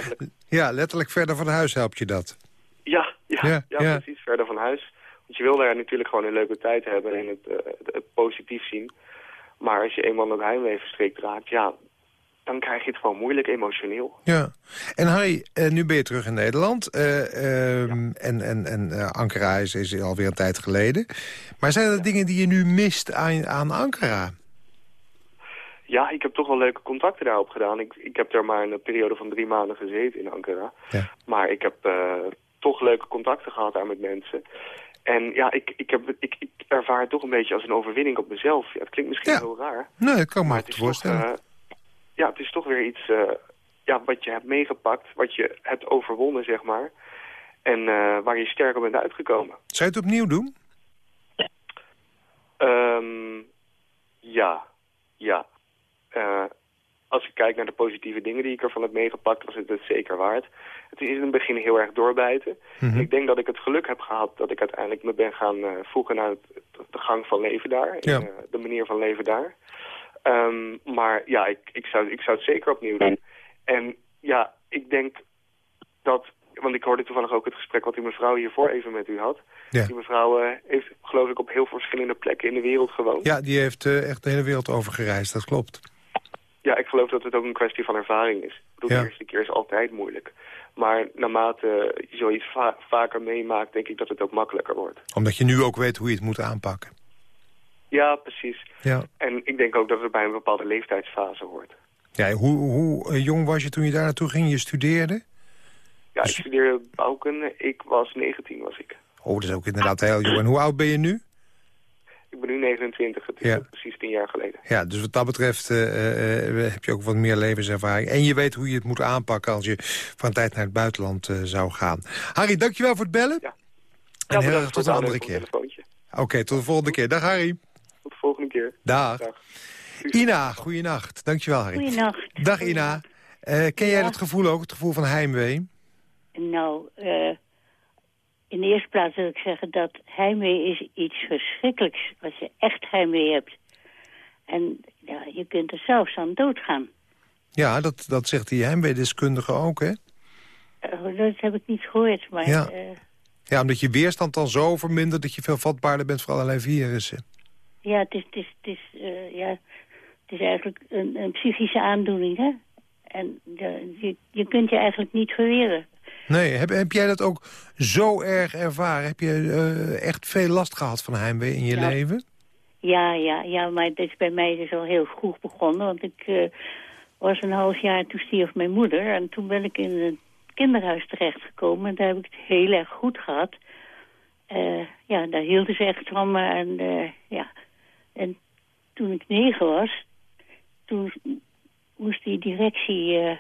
Ja, letterlijk verder van huis helpt je dat. Ja, ja, ja, ja, precies, verder van huis. Want je wil daar natuurlijk gewoon een leuke tijd hebben en het, het, het positief zien. Maar als je eenmaal het heimwee verstrikt raakt, ja, dan krijg je het gewoon moeilijk emotioneel. Ja. En Harry, uh, nu ben je terug in Nederland. Uh, En, en, en uh, Ankara is, is alweer een tijd geleden. Maar zijn er dingen die je nu mist aan, aan Ankara? Ja, ik heb toch wel leuke contacten daarop gedaan. Ik, ik heb daar maar een periode van drie maanden gezeten in Ankara. Ja. Maar ik heb toch leuke contacten gehad daar met mensen. En ja, ik, ik, heb, ik, ik ervaar het toch een beetje als een overwinning op mezelf. Ja, het klinkt misschien heel raar. Nee, ik kan me het voorstellen. Toch, uh, ja, het is toch weer iets uh, ja, wat je hebt meegepakt, wat je hebt overwonnen, zeg maar. En uh, waar je sterker bent uitgekomen. Zou je het opnieuw doen? Um, ja, ja als ik kijk naar de positieve dingen die ik ervan heb meegepakt, was het het zeker waard. Het is in het begin heel erg doorbijten. Mhm. Ik denk dat ik het geluk heb gehad dat ik uiteindelijk me ben gaan uh, voegen naar het, de gang van leven daar. Ja. En, uh, de manier van leven daar. Um, maar ja, ik, ik, zou, ik zou het zeker opnieuw doen. En ja, ik denk dat... Want ik hoorde toevallig ook het gesprek wat die mevrouw hiervoor even met u had. Ja. Die mevrouw uh, heeft geloof ik op heel veel verschillende plekken in de wereld gewoond. Ja, die heeft echt de hele wereld over gereisd, dat klopt. Ja, ik geloof dat het ook een kwestie van ervaring is. Ik bedoel, Ja. De eerste keer is altijd moeilijk. Maar naarmate je zoiets va vaker meemaakt, denk ik dat het ook makkelijker wordt. Omdat je nu ook weet hoe je het moet aanpakken. Ja, precies. Ja. En ik denk ook dat het bij een bepaalde leeftijdsfase hoort. Ja, hoe hoe eh, jong was je toen je daar naartoe ging? Je studeerde? Ja, ik studeerde bouwkunde. Ik was 19, was ik. Oh, dat is ook inderdaad heel jong. En hoe oud ben je nu? Ik ben nu 29, het is Ja. precies 10 jaar geleden. Ja, dus wat dat betreft eh, eh, heb je ook wat meer levenservaring. En je weet hoe je het moet aanpakken als je van tijd naar het buitenland eh, zou gaan. Harry, dankjewel voor het bellen. Ja. En heel bedankt erg tot een andere keer. Oké, tot de volgende keer. Dag Harry. Tot de volgende keer. Dag. Dag. Ina, goeienacht. Dankjewel Harry. Goeienacht. Dag Ina. Eh, ken jij dat gevoel ook, het gevoel van heimwee? Nou, eh, in de eerste plaats wil ik zeggen dat heimwee is iets verschrikkelijks. Als je echt heimwee hebt. En ja, je kunt er zelfs aan doodgaan. Ja, dat, dat zegt die heimweedeskundige ook, hè? Eh, dat heb ik niet gehoord, maar... Ja. eh, Ja, omdat je weerstand dan zo vermindert dat je veel vatbaarder bent voor allerlei virussen. ja, het is, het is, het is, eh, ja, het is eigenlijk een, een psychische aandoening, hè? En je, je kunt je eigenlijk niet verweren. Nee, heb, heb jij dat ook zo erg ervaren? Heb je eh, echt veel last gehad van heimwee in je Ja. leven? Ja, ja, ja, maar het is bij mij dus al heel vroeg begonnen. Want ik eh, was een half jaar, toen stierf mijn moeder. En toen ben ik in een kinderhuis terechtgekomen. En daar heb ik het heel erg goed gehad. Eh, ja, daar hielden ze echt van me. En, ja. en toen ik negen was, toen moest die directie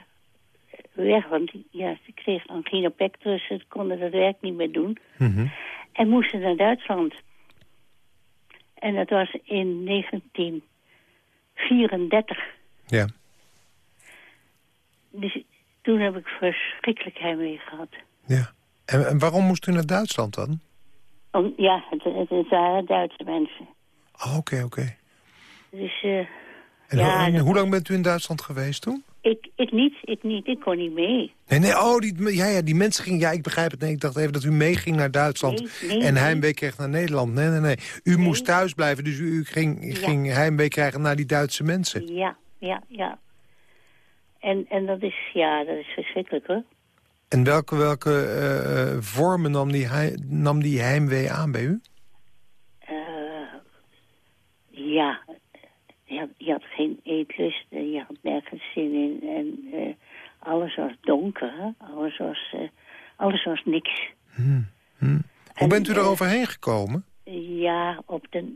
weg. Want ja, ze kreeg angina pectoris. Ze konden dat werk niet meer doen. Mhm. En moesten naar Duitsland. En dat was in 1934. Ja. Dus toen heb ik verschrikkelijk heimwee gehad. ja. En, en waarom moest u naar Duitsland dan? Om, ja, het, het, het waren Duitse mensen. Oh, Oké, oké. Dus eh, En, Ja, ho- en hoe lang bent u in Duitsland geweest toen? Ik, ik niet, ik niet, ik kon niet mee. Nee, nee, oh, die, ja, ja, die mensen gingen... Ja, ik begrijp het. Nee, ik dacht even dat u meeging naar Duitsland... Nee, nee, en heimwee kreeg naar Nederland. Nee, nee, nee. U moest thuis blijven, dus u, u ging, Ja. ging heimwee krijgen naar die Duitse mensen. Ja, ja, ja. En, en dat is, ja, dat is verschrikkelijk hoor. En welke, welke eh, eh, vormen nam die, nam die heimwee aan bij u? Eh, ja, je had, je had geen eetlust en je had nergens zin in. En eh, alles was donker? Alles was, eh, alles was niks. Hoe En, bent u eh, er overheen gekomen? Ja, op de...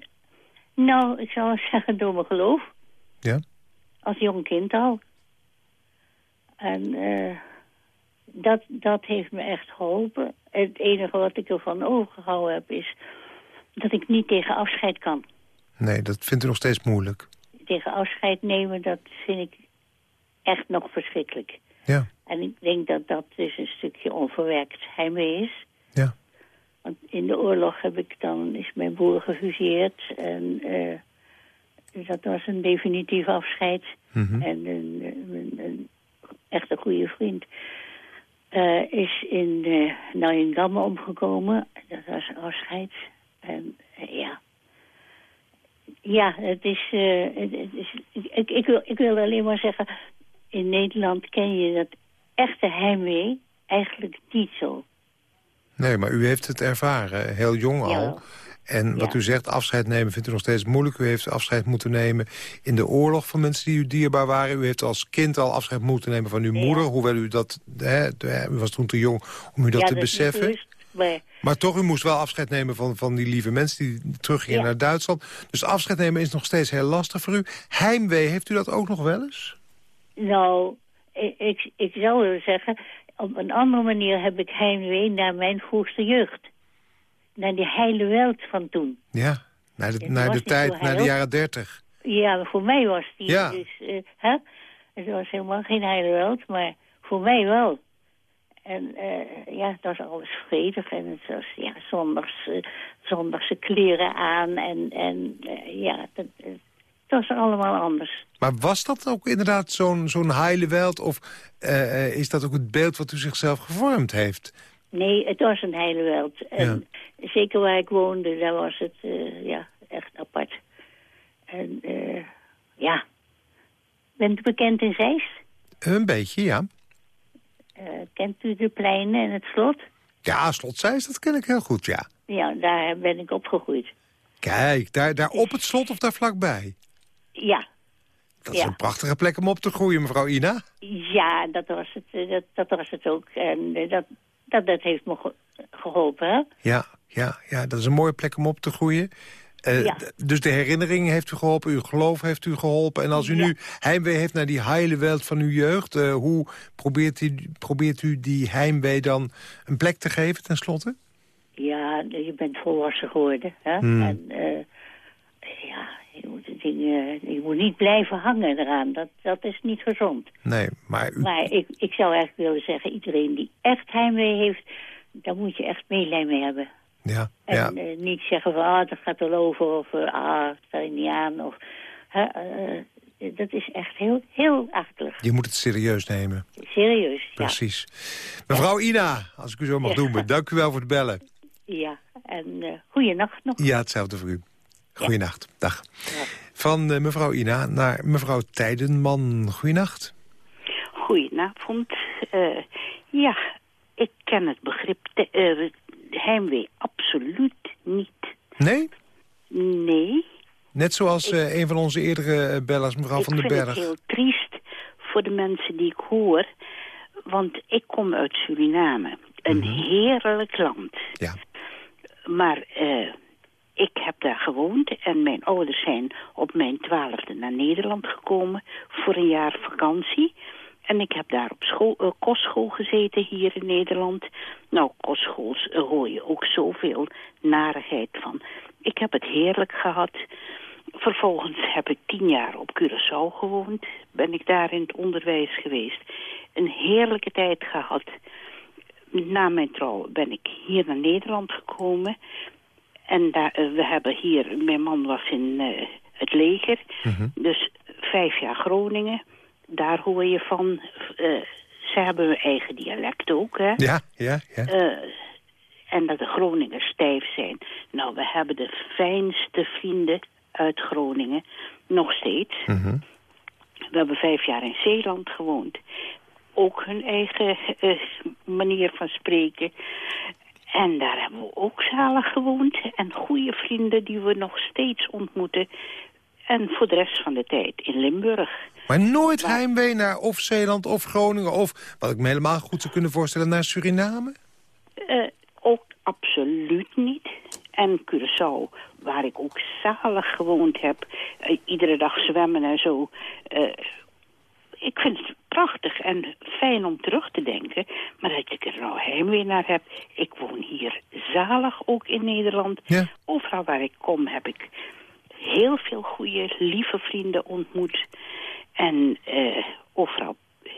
Nou, ik zou zeggen door mijn geloof. Ja. Als jong kind al. En eh, dat, dat heeft me echt geholpen. Het enige wat ik ervan overgehouden heb is... dat ik niet tegen afscheid kan. Nee, dat vindt u nog steeds moeilijk. Tegen afscheid nemen, dat vind ik echt nog verschrikkelijk. Ja, En ik denk dat dat dus een stukje onverwerkt heimwee is. ja. Want in de oorlog heb ik dan, is mijn broer gefuseerd. En eh, dat was een definitief afscheid. Mhm. En een, een, een echt een goede vriend eh, is in, uh, nou in Damme omgekomen. Dat was een afscheid. En ja. Ja, het is, eh, het, is ik, ik, wil, ik wil alleen maar zeggen... in Nederland ken je dat echte heimwee eigenlijk niet zo. Nee, maar u heeft het ervaren, heel jong al. Ja. En wat Ja. u zegt, afscheid nemen vindt u nog steeds moeilijk. U heeft afscheid moeten nemen in de oorlog van mensen die u dierbaar waren. U heeft als kind al afscheid moeten nemen van uw Ja. moeder. Hoewel u dat, hè, u was toen te jong om u dat ja, te niet beseffen. Maar toch, u moest wel afscheid nemen van, van die lieve mensen die teruggingen Ja. naar Duitsland. Dus afscheid nemen is nog steeds heel lastig voor u. Heimwee, heeft u dat ook nog wel eens? Nou, ik, ik, ik zou willen zeggen... op een andere manier heb ik heimwee naar mijn vroegste jeugd. Naar die heile weld van toen. Ja, naar de, naar de tijd, naar de jaren dertig. Ja, voor mij was die Ja. dus... eh, hè? Het was helemaal geen heile weld, maar voor mij wel. En eh, ja, het was alles vredig en het was ja, zondags, zondagse kleren aan. En, en eh, ja, het, het was allemaal anders. Maar was dat ook inderdaad zo'n zo'n heile weld? Of eh, is dat ook het beeld wat u zichzelf gevormd heeft? Nee, het was een heile weld. En zeker waar ik woonde, daar was het ja, echt apart. En ja, bent u bekend in Zeist? Een beetje, ja. Eh, kent u de pleinen en het slot? Ja, Slot Zeist, dat ken ik heel goed, ja. Ja, daar ben ik opgegroeid. Kijk, daar, daar op het slot of daar vlakbij? Ja, Dat is Ja. een prachtige plek om op te groeien, mevrouw Ina. ja dat, was het, eh, dat, dat was het ook. En eh, dat, dat, dat heeft me ge- geholpen, hè? Ja, ja, ja, dat is een mooie plek om op te groeien. Eh, Ja. Dus de herinnering heeft u geholpen, uw geloof heeft u geholpen. En als u Ja. nu heimwee heeft naar die heile weld van uw jeugd... eh, hoe probeert u, probeert u die heimwee dan een plek te geven tenslotte? Ja, je bent volwassen geworden, hè? Hmm. En eh, ja, je moet, je niet blijven hangen eraan. Dat, dat is niet gezond. Nee, maar u, Maar ik, ik zou eigenlijk willen zeggen, iedereen die echt heimwee heeft... daar moet je echt medelijden mee hebben. Ja, En ja. eh, niet zeggen van, ah, dat gaat wel over, of eh, ah, sta je niet aan. Of, hè, eh, dat is echt heel, heel achtelijk. je moet het serieus nemen. Serieus, ja. Precies. Mevrouw Ina, als ik u zo mag Ja. noemen, dank u wel voor het bellen. Ja, en uh, goeienacht nog. Ja, hetzelfde voor u. Goeienacht. Dag. Van uh, mevrouw Ina naar mevrouw Tijdenman. Goeienacht. Goedenavond. Uh, ja, ik ken het begrip uh, heimwee absoluut niet. Nee? Nee. Net zoals ik, een van onze eerdere bellers, mevrouw van den Berg. Ik vind het heel triest voor de mensen die ik hoor. Want ik kom uit Suriname. Een mm -hmm. heerlijk land. Ja. Maar uh, ik heb daar gewoond en mijn ouders zijn op mijn twaalfde naar Nederland gekomen voor een jaar vakantie. En ik heb daar op school, uh, kostschool gezeten hier in Nederland. Nou, kostschools uh, hoor je ook zoveel narigheid van. Ik heb het heerlijk gehad. Vervolgens heb ik tien jaar op Curaçao gewoond. Ben ik daar in het onderwijs geweest. Een heerlijke tijd gehad na mijn trouw ben ik hier naar Nederland gekomen. En daar, eh, we hebben hier, mijn man was in eh, het leger. Dus vijf jaar Groningen. Daar hoor je van, eh, ze hebben hun eigen dialect ook, hè. Ja, ja, ja. Eh, en dat de Groningers stijf zijn. Nou, we hebben de fijnste vrienden uit Groningen. Nog steeds. Mhm. We hebben vijf jaar in Zeeland gewoond. Ook hun eigen eh, manier van spreken. En daar hebben we ook zalig gewoond. En goede vrienden die we nog steeds ontmoeten. En voor de rest van de tijd in Limburg. Maar nooit heimwee naar of Zeeland of Groningen... of, wat ik me helemaal goed zou kunnen voorstellen, naar Suriname? Eh, ook absoluut niet. En Curaçao, waar ik ook zalig gewoond heb. eh, iedere dag zwemmen en zo. Eh, ik vind het prachtig en fijn om terug te denken. Maar dat ik er nou heimwee naar heb. Ik woon hier zalig ook in Nederland. Ja. Overal waar ik kom heb ik heel veel goede, lieve vrienden ontmoet. En eh, overal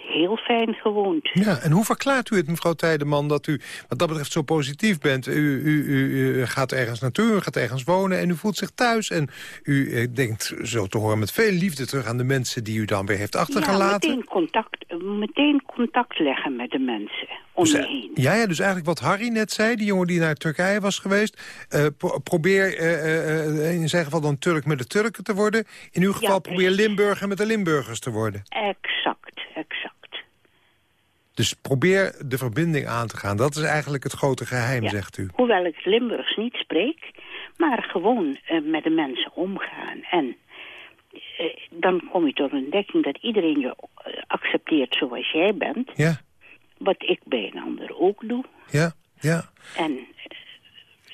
heel fijn gewoond. Ja, en hoe verklaart u het, mevrouw Tijdeman, dat u wat dat betreft zo positief bent? U, u, u, u gaat ergens naartoe, u gaat ergens wonen en u voelt zich thuis. En u eh, denkt zo te horen met veel liefde terug aan de mensen die u dan weer heeft Ja, achtergelaten. meteen contact, meteen contact leggen met de mensen om Dus, je eh, heen. ja, ja, dus eigenlijk wat Harry net zei, die jongen die naar Turkije was geweest... pro- probeer in zijn geval dan Turk met de Turken te worden. In uw geval probeer Limburger met de Limburgers te worden. Exact. Dus probeer de verbinding aan te gaan. Dat is eigenlijk het grote geheim, Ja. zegt u. Hoewel ik Limburgs niet spreek, maar gewoon eh, met de mensen omgaan. En eh, dan kom je tot een ontdekking dat iedereen je eh, accepteert zoals jij bent. Ja, Wat ik bij een ander ook doe. ja, ja. En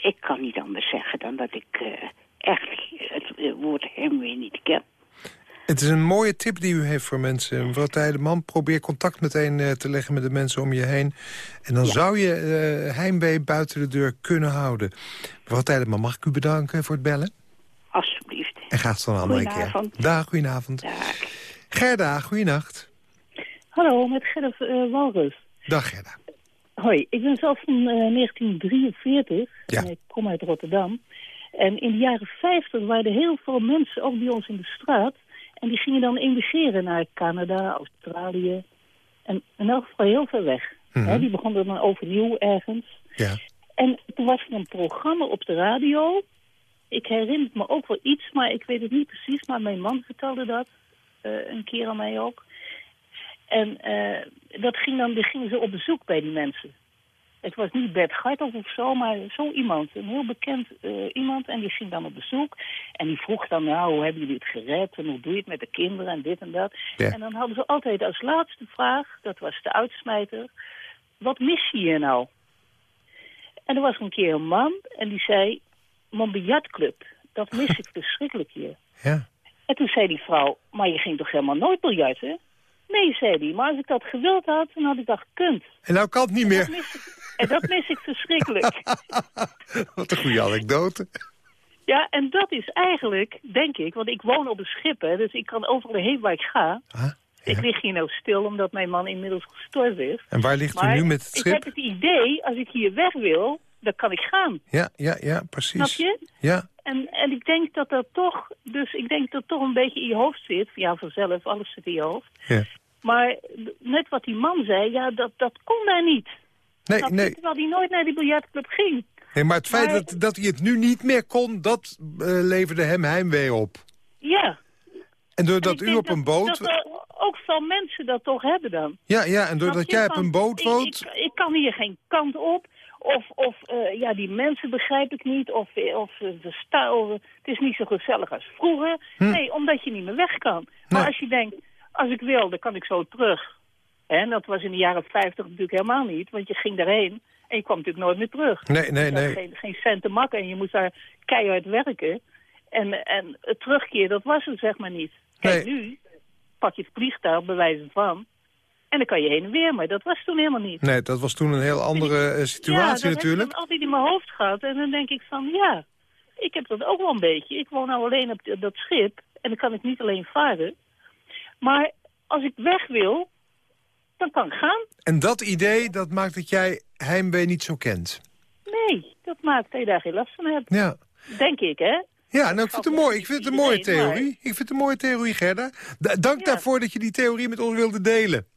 ik kan niet anders zeggen dan dat ik echt het woord heimwee niet ken. Het is een mooie tip die u heeft voor mensen. Mevrouw Tijdeman, probeer contact meteen eh, te leggen met de mensen om je heen. En dan zou je eh heimwee buiten de deur kunnen houden. Mevrouw Tijdeman, mag ik u bedanken voor het bellen? Alsjeblieft. En graag tot een andere keer. Goedenavond. Dag, goedenavond. Gerda, goeienacht. Hallo, met Gerda eh, Walrus. Dag Gerda. Hoi, ik ben zelf van eh, 1943 Ja. en ik kom uit Rotterdam. En in de jaren 50 waren er heel veel mensen, ook bij ons in de straat... en die gingen dan emigreren naar Canada, Australië... en in elk geval heel ver weg. Mhm. Die begonnen dan overnieuw ergens. Ja. En toen was er een programma op de radio. Ik herinner me ook wel iets, maar ik weet het niet precies. Maar mijn man vertelde dat eh, een keer aan mij ook. En eh, dat ging dan, die gingen ze op bezoek bij die mensen. Het was niet Bert Gartels of zo, maar zo iemand. Een heel bekend eh, iemand. En die ging dan op bezoek. En die vroeg dan, nou, hoe hebben jullie het gered? En hoe doe je het met de kinderen en dit en dat? Ja. En dan hadden ze altijd als laatste vraag, dat was de uitsmijter... Wat mis je hier nou? En er was een keer een man en die zei... Mijn biljartclub, dat mis ik verschrikkelijk hier. Ja. En toen zei die vrouw, maar je ging toch helemaal nooit biljarten? Nee, zei hij, maar als ik dat gewild had, dan had ik dat gekund. En nou kan het niet meer. En dat mis ik verschrikkelijk. Wat een goede anekdote. Ja, en dat is eigenlijk, denk ik, want ik woon op een schip, hè, dus ik kan overal heen waar ik ga. Ik lig hier nou stil omdat mijn man inmiddels gestorven is. En waar ligt u nu met het ik schip? heb het idee, als ik hier weg wil, dan kan ik gaan. Ja, ja, ja, precies. Snap je? Ja, En, en ik denk dat dat toch, dus ik denk dat toch een beetje in je hoofd zit. Ja, vanzelf, alles zit in je hoofd. ja. Maar net wat die man zei, ja, dat, dat kon daar niet. Nee, je? nee. Terwijl hij nooit naar die biljartclub ging. nee, maar het feit Maar- dat, dat hij het nu niet meer kon, dat eh, leverde hem heimwee op. Ja. En doordat En u op een boot... Dat ook veel mensen dat toch hebben dan. Ja, ja, en doordat jij op een boot ik- woont... Ik, ik, kan hier geen kant op. Of, of eh, ja, die mensen begrijp ik niet. Of, eh, of eh, de stijl. Het is niet zo gezellig als vroeger. Hm. Nee, omdat je niet meer weg kan. Maar als je denkt, als ik wil, dan kan ik zo terug. En dat was in de jaren 50 natuurlijk helemaal niet. Want je ging daarheen en je kwam natuurlijk nooit meer terug. Nee, nee, had nee. Geen, geen cent te makken en je moest daar keihard werken. En, en het terugkeer, dat was er zeg maar niet. Kijk, nu pak je het vliegtuig, bij wijze van... en dan kan je heen en weer, maar dat was toen helemaal niet. Nee, dat was toen een heel andere eh, ja, situatie dat natuurlijk. heb ik dan altijd in mijn hoofd gehad. En dan denk ik van, ja, ik heb dat ook wel een beetje. Ik woon nou alleen op dat schip en dan kan ik niet alleen varen. Maar als ik weg wil, dan kan ik gaan. En dat idee, dat maakt dat jij heimwee niet zo kent. Nee, dat maakt dat je daar geen last van hebt. Ja. Denk ik, hè? Ja, nou, ik vind het een, mooi, ik vind het een mooie theorie. Ik vind het een mooie theorie, Gerda. Da- dank daarvoor dat je die theorie met ons wilde delen.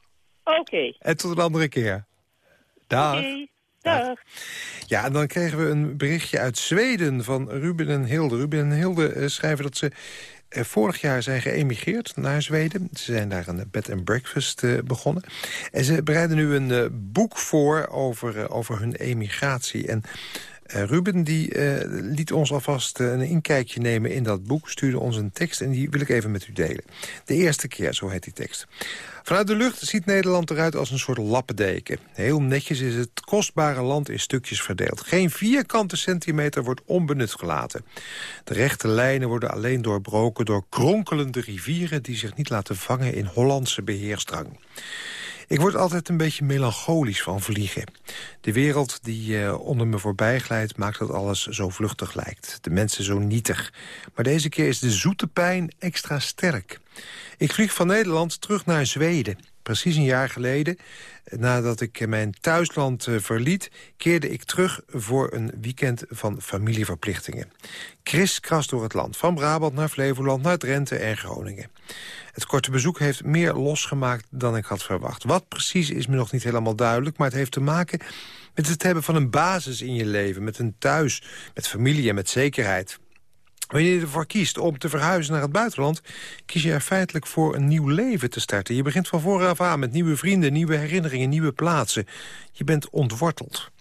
Oké. En tot een andere keer. Dag. Ja, en dan kregen we een berichtje uit Zweden van Ruben en Hilde. Ruben en Hilde eh, schrijven dat ze eh, vorig jaar zijn geëmigreerd naar Zweden. Ze zijn daar een bed and breakfast eh, begonnen. En ze bereiden nu een boek voor over, over hun emigratie. En Ruben die, liet ons alvast een inkijkje nemen in dat boek. Stuurde ons een tekst en die wil ik even met u delen. De eerste keer, zo heet die tekst. Vanuit de lucht ziet Nederland eruit als een soort lappendeken. Heel netjes is het kostbare land in stukjes verdeeld. Geen vierkante centimeter wordt onbenut gelaten. De rechte lijnen worden alleen doorbroken door kronkelende rivieren... die zich niet laten vangen in Hollandse beheersdrang. Ik word altijd een beetje melancholisch van vliegen. De wereld die eh, onder me voorbij glijdt maakt dat alles zo vluchtig lijkt. De mensen zo nietig. Maar deze keer is de zoete pijn extra sterk. Ik vlieg van Nederland terug naar Zweden. Precies een jaar geleden, eh, nadat ik mijn thuisland eh, verliet... keerde ik terug voor een weekend van familieverplichtingen. Kriskras door het land, van Brabant naar Flevoland, naar Drenthe en Groningen. Het korte bezoek heeft meer losgemaakt dan ik had verwacht. Wat precies is me nog niet helemaal duidelijk... maar het heeft te maken met het hebben van een basis in je leven... met een thuis, met familie en met zekerheid. Wanneer je ervoor kiest om te verhuizen naar het buitenland... kies je er feitelijk voor een nieuw leven te starten. Je begint van vooraf aan met nieuwe vrienden, nieuwe herinneringen, nieuwe plaatsen. Je bent ontworteld.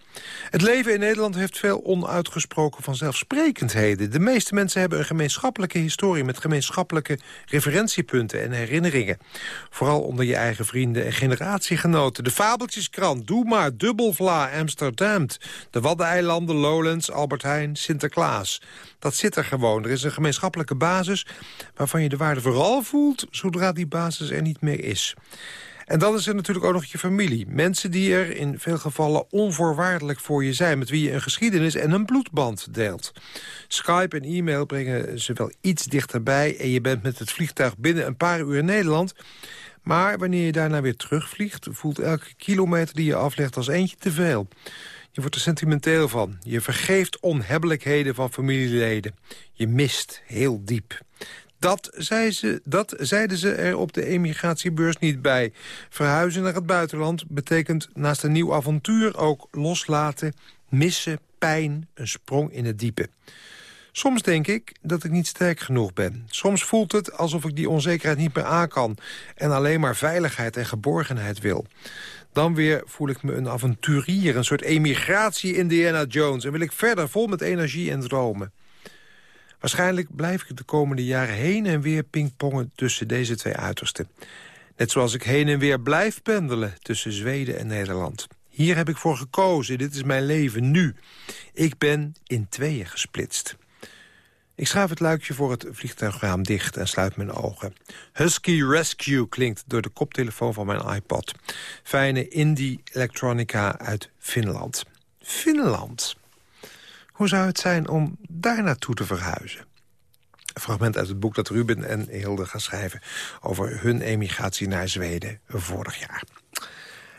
Het leven in Nederland heeft veel onuitgesproken vanzelfsprekendheden. De meeste mensen hebben een gemeenschappelijke historie... met gemeenschappelijke referentiepunten en herinneringen. Vooral onder je eigen vrienden en generatiegenoten. De Fabeltjeskrant, Doe maar, Dubbelvla, Amsterdam... de Waddeneilanden, Lowlands, Albert Heijn, Sinterklaas. Dat zit er gewoon. Er is een gemeenschappelijke basis... waarvan je de waarde vooral voelt... zodra die basis er niet meer is. En dan is er natuurlijk ook nog je familie. Mensen die er in veel gevallen onvoorwaardelijk voor je zijn... met wie je een geschiedenis en een bloedband deelt. Skype en e-mail brengen ze wel iets dichterbij... en je bent met het vliegtuig binnen een paar uur in Nederland... Maar wanneer je daarna weer terugvliegt... voelt elke kilometer die je aflegt als eentje te veel. Je wordt er sentimenteel van. Je vergeeft onhebbelijkheden van familieleden. Je mist heel diep. Dat, ze, dat zeiden ze er op de emigratiebeurs niet bij. Verhuizen naar het buitenland betekent naast een nieuw avontuur ook loslaten, missen, pijn, een sprong in het diepe. Soms denk ik dat ik niet sterk genoeg ben. Soms voelt het alsof ik die onzekerheid niet meer aan kan... en alleen maar veiligheid en geborgenheid wil. Dan weer voel ik me een avonturier, een soort emigratie Indiana Jones... en wil ik verder vol met energie en dromen. Waarschijnlijk blijf ik de komende jaren heen en weer pingpongen tussen deze twee uitersten. Net zoals ik heen en weer blijf pendelen tussen Zweden en Nederland. Hier heb ik voor gekozen, dit is mijn leven nu. Ik ben in tweeën gesplitst. Ik schuif het luikje voor het vliegtuigraam dicht en sluit mijn ogen. Husky Rescue klinkt door de koptelefoon van mijn iPod. Fijne indie electronica uit Finland. Finland. Hoe zou het zijn om daar naartoe te verhuizen? Een fragment uit het boek dat Ruben en Hilde gaan schrijven... over hun emigratie naar Zweden vorig jaar.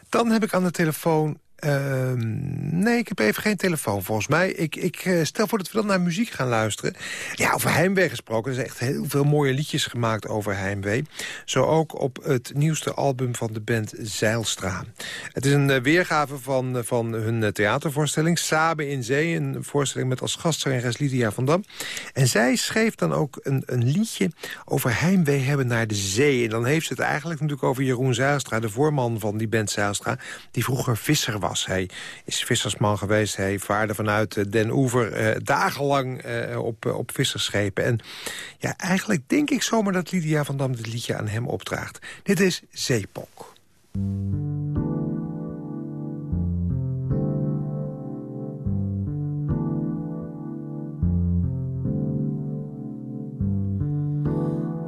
Dan heb ik aan de telefoon... Uh, nee, ik heb even geen telefoon volgens mij. Ik, ik uh, stel voor dat we dan naar muziek gaan luisteren. Ja, over heimwee gesproken. Er zijn echt heel veel mooie liedjes gemaakt over heimwee. Zo ook op het nieuwste album van de band Zeilstra. Het is een uh, weergave van, van hun theatervoorstelling... Samen in Zee, een voorstelling met als gastzangeres Lydia van Dam. En zij schreef dan ook een, een liedje over heimwee hebben naar de zee. En dan heeft ze het eigenlijk natuurlijk over Jeroen Zeilstra... de voorman van die band Zeilstra, die vroeger visser was. Hij is vissersman geweest. Hij vaarde vanuit Den Oever uh, dagenlang uh, op, op vissersschepen. En ja, eigenlijk denk ik zomaar dat Lydia van Dam dit liedje aan hem opdraagt. Dit is Zeepok.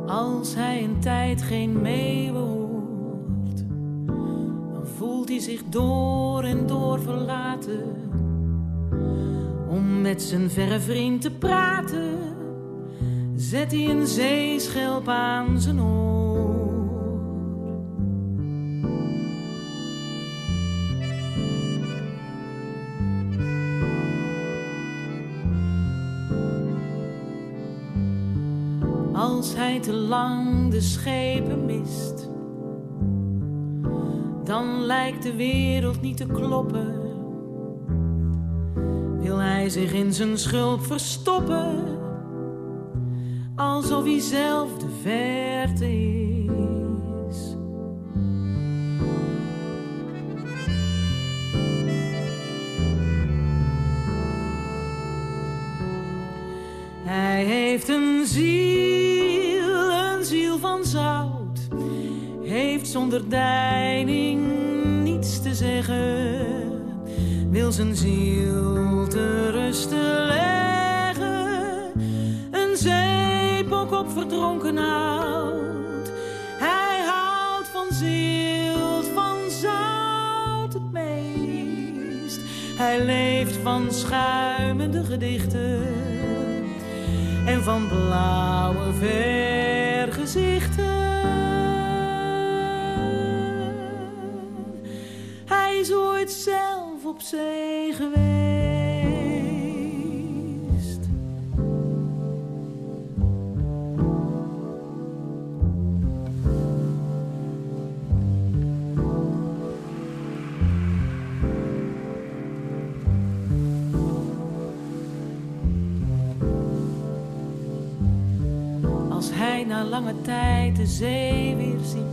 Als hij een tijd geen meeuwen voelt hij zich door en door verlaten. Om met zijn verre vriend te praten, zet hij een zeeschelp aan zijn oor. Als hij te lang de schepen mist dan lijkt de wereld niet te kloppen. Wil hij zich in zijn schulp verstoppen, alsof hij zelf de verte is. Hij heeft een ziel, zonder deining niets te zeggen. Wil zijn ziel te rusten leggen. Een zeepok op verdronken hout. Hij houdt van ziel, van zout het meest. Hij leeft van schuimende gedichten en van blauwe vergezichten. Is ooit zelf op zee geweest. Als hij na lange tijd de zee weer ziet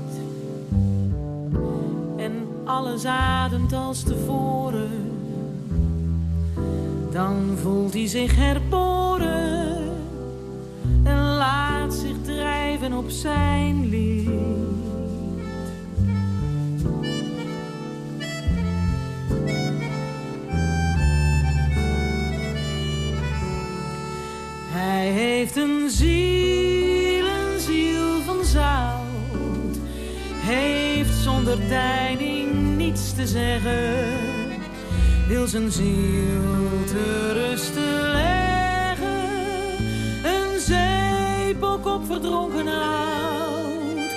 alles ademt als tevoren, dan voelt hij zich herboren en laat zich drijven op zijn lied. Hij heeft een ziel, een ziel van zout. Heeft zonder deining te zeggen. Wil zijn ziel te rusten leggen. Een zeepok op verdronken hout.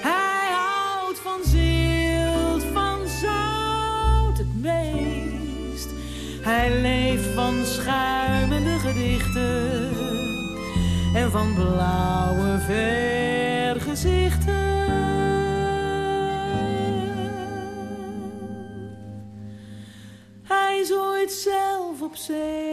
Hij houdt van ziel, van zout het meest. Hij leeft van schuimende gedichten en van blauwe vergezichten. Op zee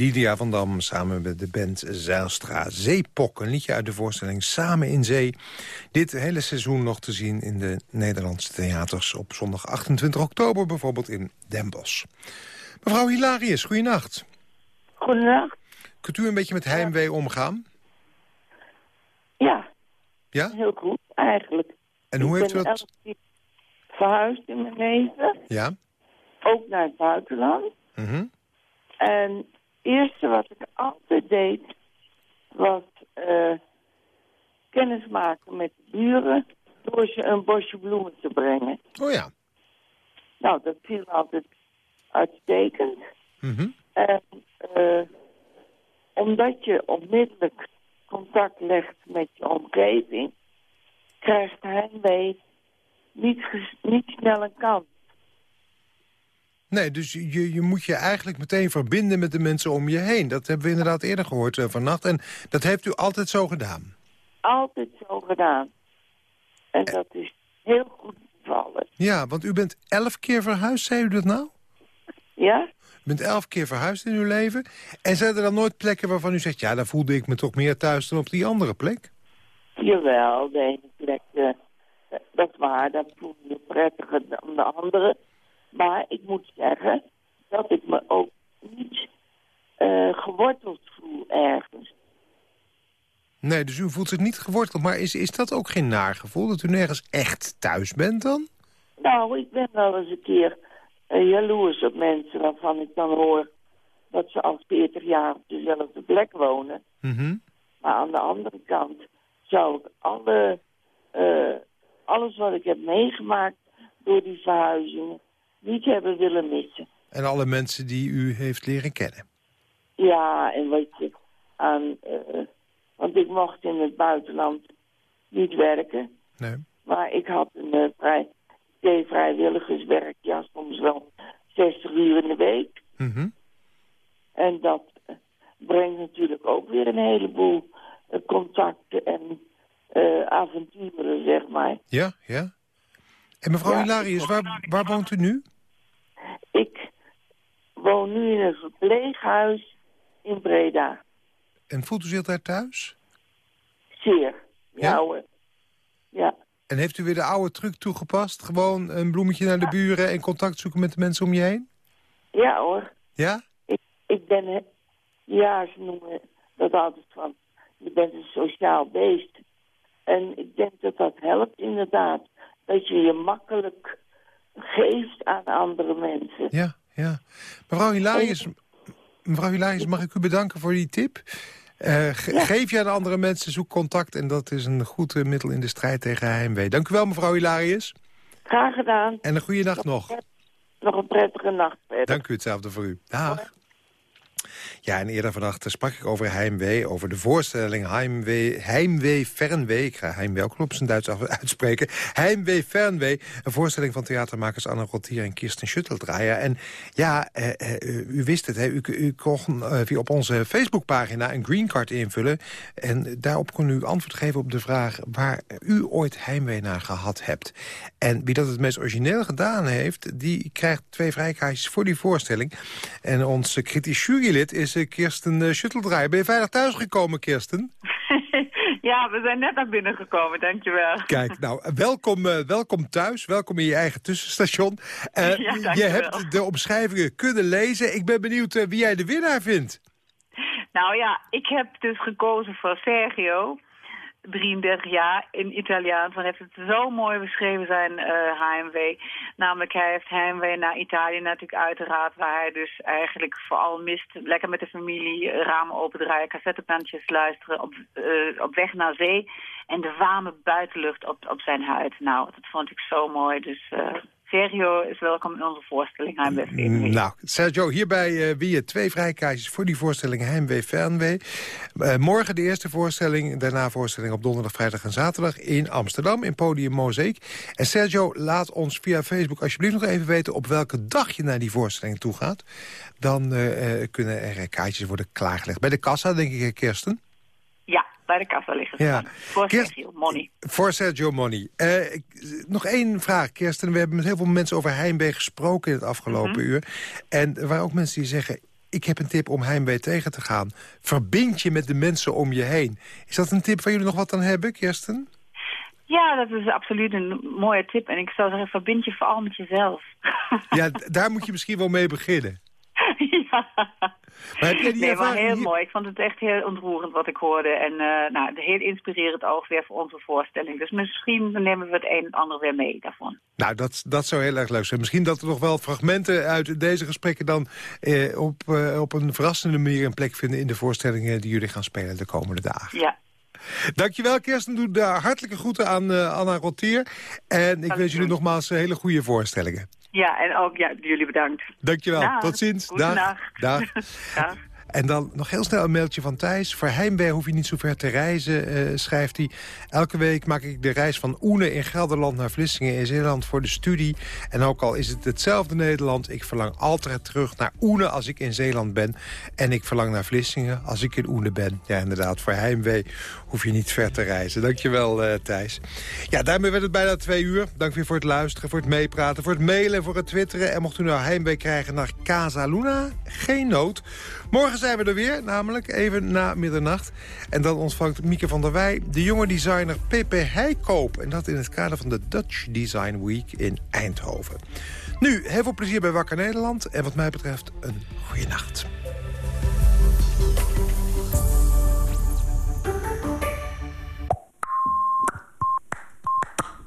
Lydia van Dam samen met de band Zijlstra. Zeepok, een liedje uit de voorstelling Samen in Zee. Dit hele seizoen nog te zien in de Nederlandse theaters... op zondag 28 oktober bijvoorbeeld in Den Bosch. Mevrouw Hilarius, goeienacht. Goedenacht. Kunt u een beetje met heimwee omgaan? Ja. Ja? Heel goed, eigenlijk. En hoe ik heeft u dat... verhuisd in mijn leven. Ja? Ook naar het buitenland. Mhm. En eerste wat ik altijd deed, was eh kennis maken met de buren door ze een bosje bloemen te brengen. Oh ja. Nou, dat viel altijd uitstekend. Mhm. En eh, omdat je onmiddellijk contact legt met je omgeving, krijgt heimwee niet, ges- niet snel een kans. Nee, dus je, je moet je eigenlijk meteen verbinden met de mensen om je heen. Dat hebben we inderdaad eerder gehoord eh, vannacht. En dat heeft u altijd zo gedaan. Altijd zo gedaan. En dat is heel goed bevallen. Ja, want u bent elf keer verhuisd, zei u dat nou? Ja? U bent elf keer verhuisd in uw leven. En zijn er dan nooit plekken waarvan u zegt... ja, daar voelde ik me toch meer thuis dan op die andere plek? Jawel, de ene plek, eh, dat is waar, dat voel je prettiger dan de andere. Maar ik moet zeggen dat ik me ook niet eh, geworteld voel ergens. Nee, dus u voelt zich niet geworteld. Maar is, is dat ook geen naar gevoel? Dat u nergens echt thuis bent dan? Nou, ik ben wel eens een keer uh, jaloers op mensen waarvan ik dan hoor dat ze al 40 jaar op dezelfde plek wonen. Mhm. Maar aan de andere kant zou ik alle, eh, alles wat ik heb meegemaakt door die verhuizingen niet hebben willen missen. En alle mensen die u heeft leren kennen. Ja, en weet je, aan, eh, want ik mocht in het buitenland niet werken. Nee. Maar ik had een uh, vrij, deed vrijwilligerswerk, ja, soms wel 60 uur in de week. Mhm. En dat eh, brengt natuurlijk ook weer een heleboel eh, contacten en eh, avonturen, zeg maar. Ja, ja. En mevrouw Ja, Hilarius, waar, waar woont u nu? Ik woon nu in een verpleeghuis in Breda. En voelt u zich daar thuis? Zeer. Ja, Ja? En heeft u weer de oude truc toegepast? Gewoon een bloemetje naar de buren en contact zoeken met de mensen om je heen? Ja hoor. Ja? Ik, ik ben, ja, ze noemen dat altijd van, je bent een sociaal beest. En ik denk dat dat helpt inderdaad. Dat je je makkelijk geeft aan andere mensen. Ja, ja. Mevrouw Hilarius, mevrouw Hilarius mag ik u bedanken voor die tip? Eh, ge- Geef je aan andere mensen, zoek contact... en dat is een goed eh, middel in de strijd tegen heimwee. Dank u wel, mevrouw Hilarius. Graag gedaan. En een goede nacht nog. Nog een prettige nacht. Dank u, hetzelfde voor u. Dag. Ja, en eerder vannacht sprak ik over heimwee, over de voorstelling Heimwee, Heimwee Fernwee. Ik ga heimwee ook op zijn Duits uitspreken. Heimwee Fernwee, een voorstelling van theatermakers Anne Rottier en Kirsten Schutteldraaier. En ja, eh, eh, u wist het, hè, u, u kon eh, via op onze Facebookpagina een greencard invullen. En daarop kon u antwoord geven op de vraag waar u ooit heimwee naar gehad hebt. En wie dat het meest origineel gedaan heeft, die krijgt twee vrijkaartjes voor die voorstelling. En ons kritisch jurylid is eh, Kirsten eh, Schutteldraaier. Ben je veilig thuisgekomen, Kirsten? Ja, we zijn net naar binnen gekomen, dankjewel. Kijk, nou, welkom, eh, welkom thuis. Welkom in je eigen tussenstation. Ja, je hebt de omschrijvingen kunnen lezen. Ik ben benieuwd wie jij de winnaar vindt. Nou ja, ik heb dus gekozen voor Sergio, 33 jaar, in Italiaans. Hij heeft het zo mooi beschreven, zijn eh heimwee. Namelijk, hij heeft heimwee naar Italië natuurlijk uiteraard... waar hij dus eigenlijk vooral mist. Lekker met de familie, eh, ramen opendraaien, cassettebandjes luisteren... Op, eh, op weg naar zee en de warme buitenlucht op, op zijn huid. Nou, dat vond ik zo mooi, dus... eh, Sergio is welkom in onze voorstelling Heimwee. Fernwee. Nou, Sergio, hierbij eh wie je twee vrijkaartjes voor die voorstelling Heimwee Fernwee. Eh, morgen de eerste voorstelling, daarna voorstelling op donderdag, vrijdag en zaterdag in Amsterdam in Podium Mozaïek. En Sergio, laat ons via Facebook alsjeblieft nog even weten op welke dag je naar die voorstelling toe gaat. Dan eh, kunnen er kaartjes worden klaargelegd. Bij de kassa, denk ik, Kirsten? Bij de kassa liggen Ja. Voor Sergio, money. Voor Sergio Money. Eh, nog één vraag, Kirsten. We hebben met heel veel mensen over heimwee gesproken in het afgelopen Mhm. uur. En er waren ook mensen die zeggen... ik heb een tip om heimwee tegen te gaan. Verbind je met de mensen om je heen. Is dat een tip waar jullie nog wat aan hebben, Kirsten? Ja, dat is absoluut een mooie tip. En ik zou zeggen, verbind je vooral met jezelf. Ja, daar moet je misschien wel mee beginnen. Maar heb nee, maar heel hier- mooi. Ik vond het echt heel ontroerend wat ik hoorde. En eh, nou, heel inspirerend ook weer voor onze voorstelling. Dus misschien nemen we het een en ander weer mee daarvan. Nou, dat, dat zou heel erg leuk zijn. Misschien dat er nog wel fragmenten uit deze gesprekken... dan eh, op, eh, op een verrassende manier een plek vinden... in de voorstellingen die jullie gaan spelen de komende dagen. Ja. Dankjewel, Kirsten. Doe de hartelijke groeten aan eh, Anna Rotier. En ik wens jullie nogmaals hele goede voorstellingen. Ja, en ook ja, jullie bedankt. Dankjewel. Dag. Tot ziens. Dag. Dag. En dan nog heel snel een mailtje van Thijs. Voor Heimwee hoef je niet zo ver te reizen, eh, schrijft hij. Elke week maak ik de reis van Oene in Gelderland naar Vlissingen in Zeeland voor de studie. En ook al is het hetzelfde Nederland, ik verlang altijd terug naar Oene als ik in Zeeland ben. En ik verlang naar Vlissingen als ik in Oene ben. Ja, inderdaad, voor Heimwee hoef je niet ver te reizen. Dankjewel, eh Thijs. Ja, daarmee werd het bijna twee uur. Dank weer voor het luisteren, voor het meepraten, voor het mailen, voor het twitteren. En mocht u nou Heimwee krijgen naar Casa Luna, geen nood. Morgen zijn we er weer, namelijk even na middernacht. En dan ontvangt Mieke van der Wij de jonge designer Pepe Heikoop. En dat in het kader van de Dutch Design Week in Eindhoven. Nu, heel veel plezier bij Wakker Nederland. En wat mij betreft, een goede nacht.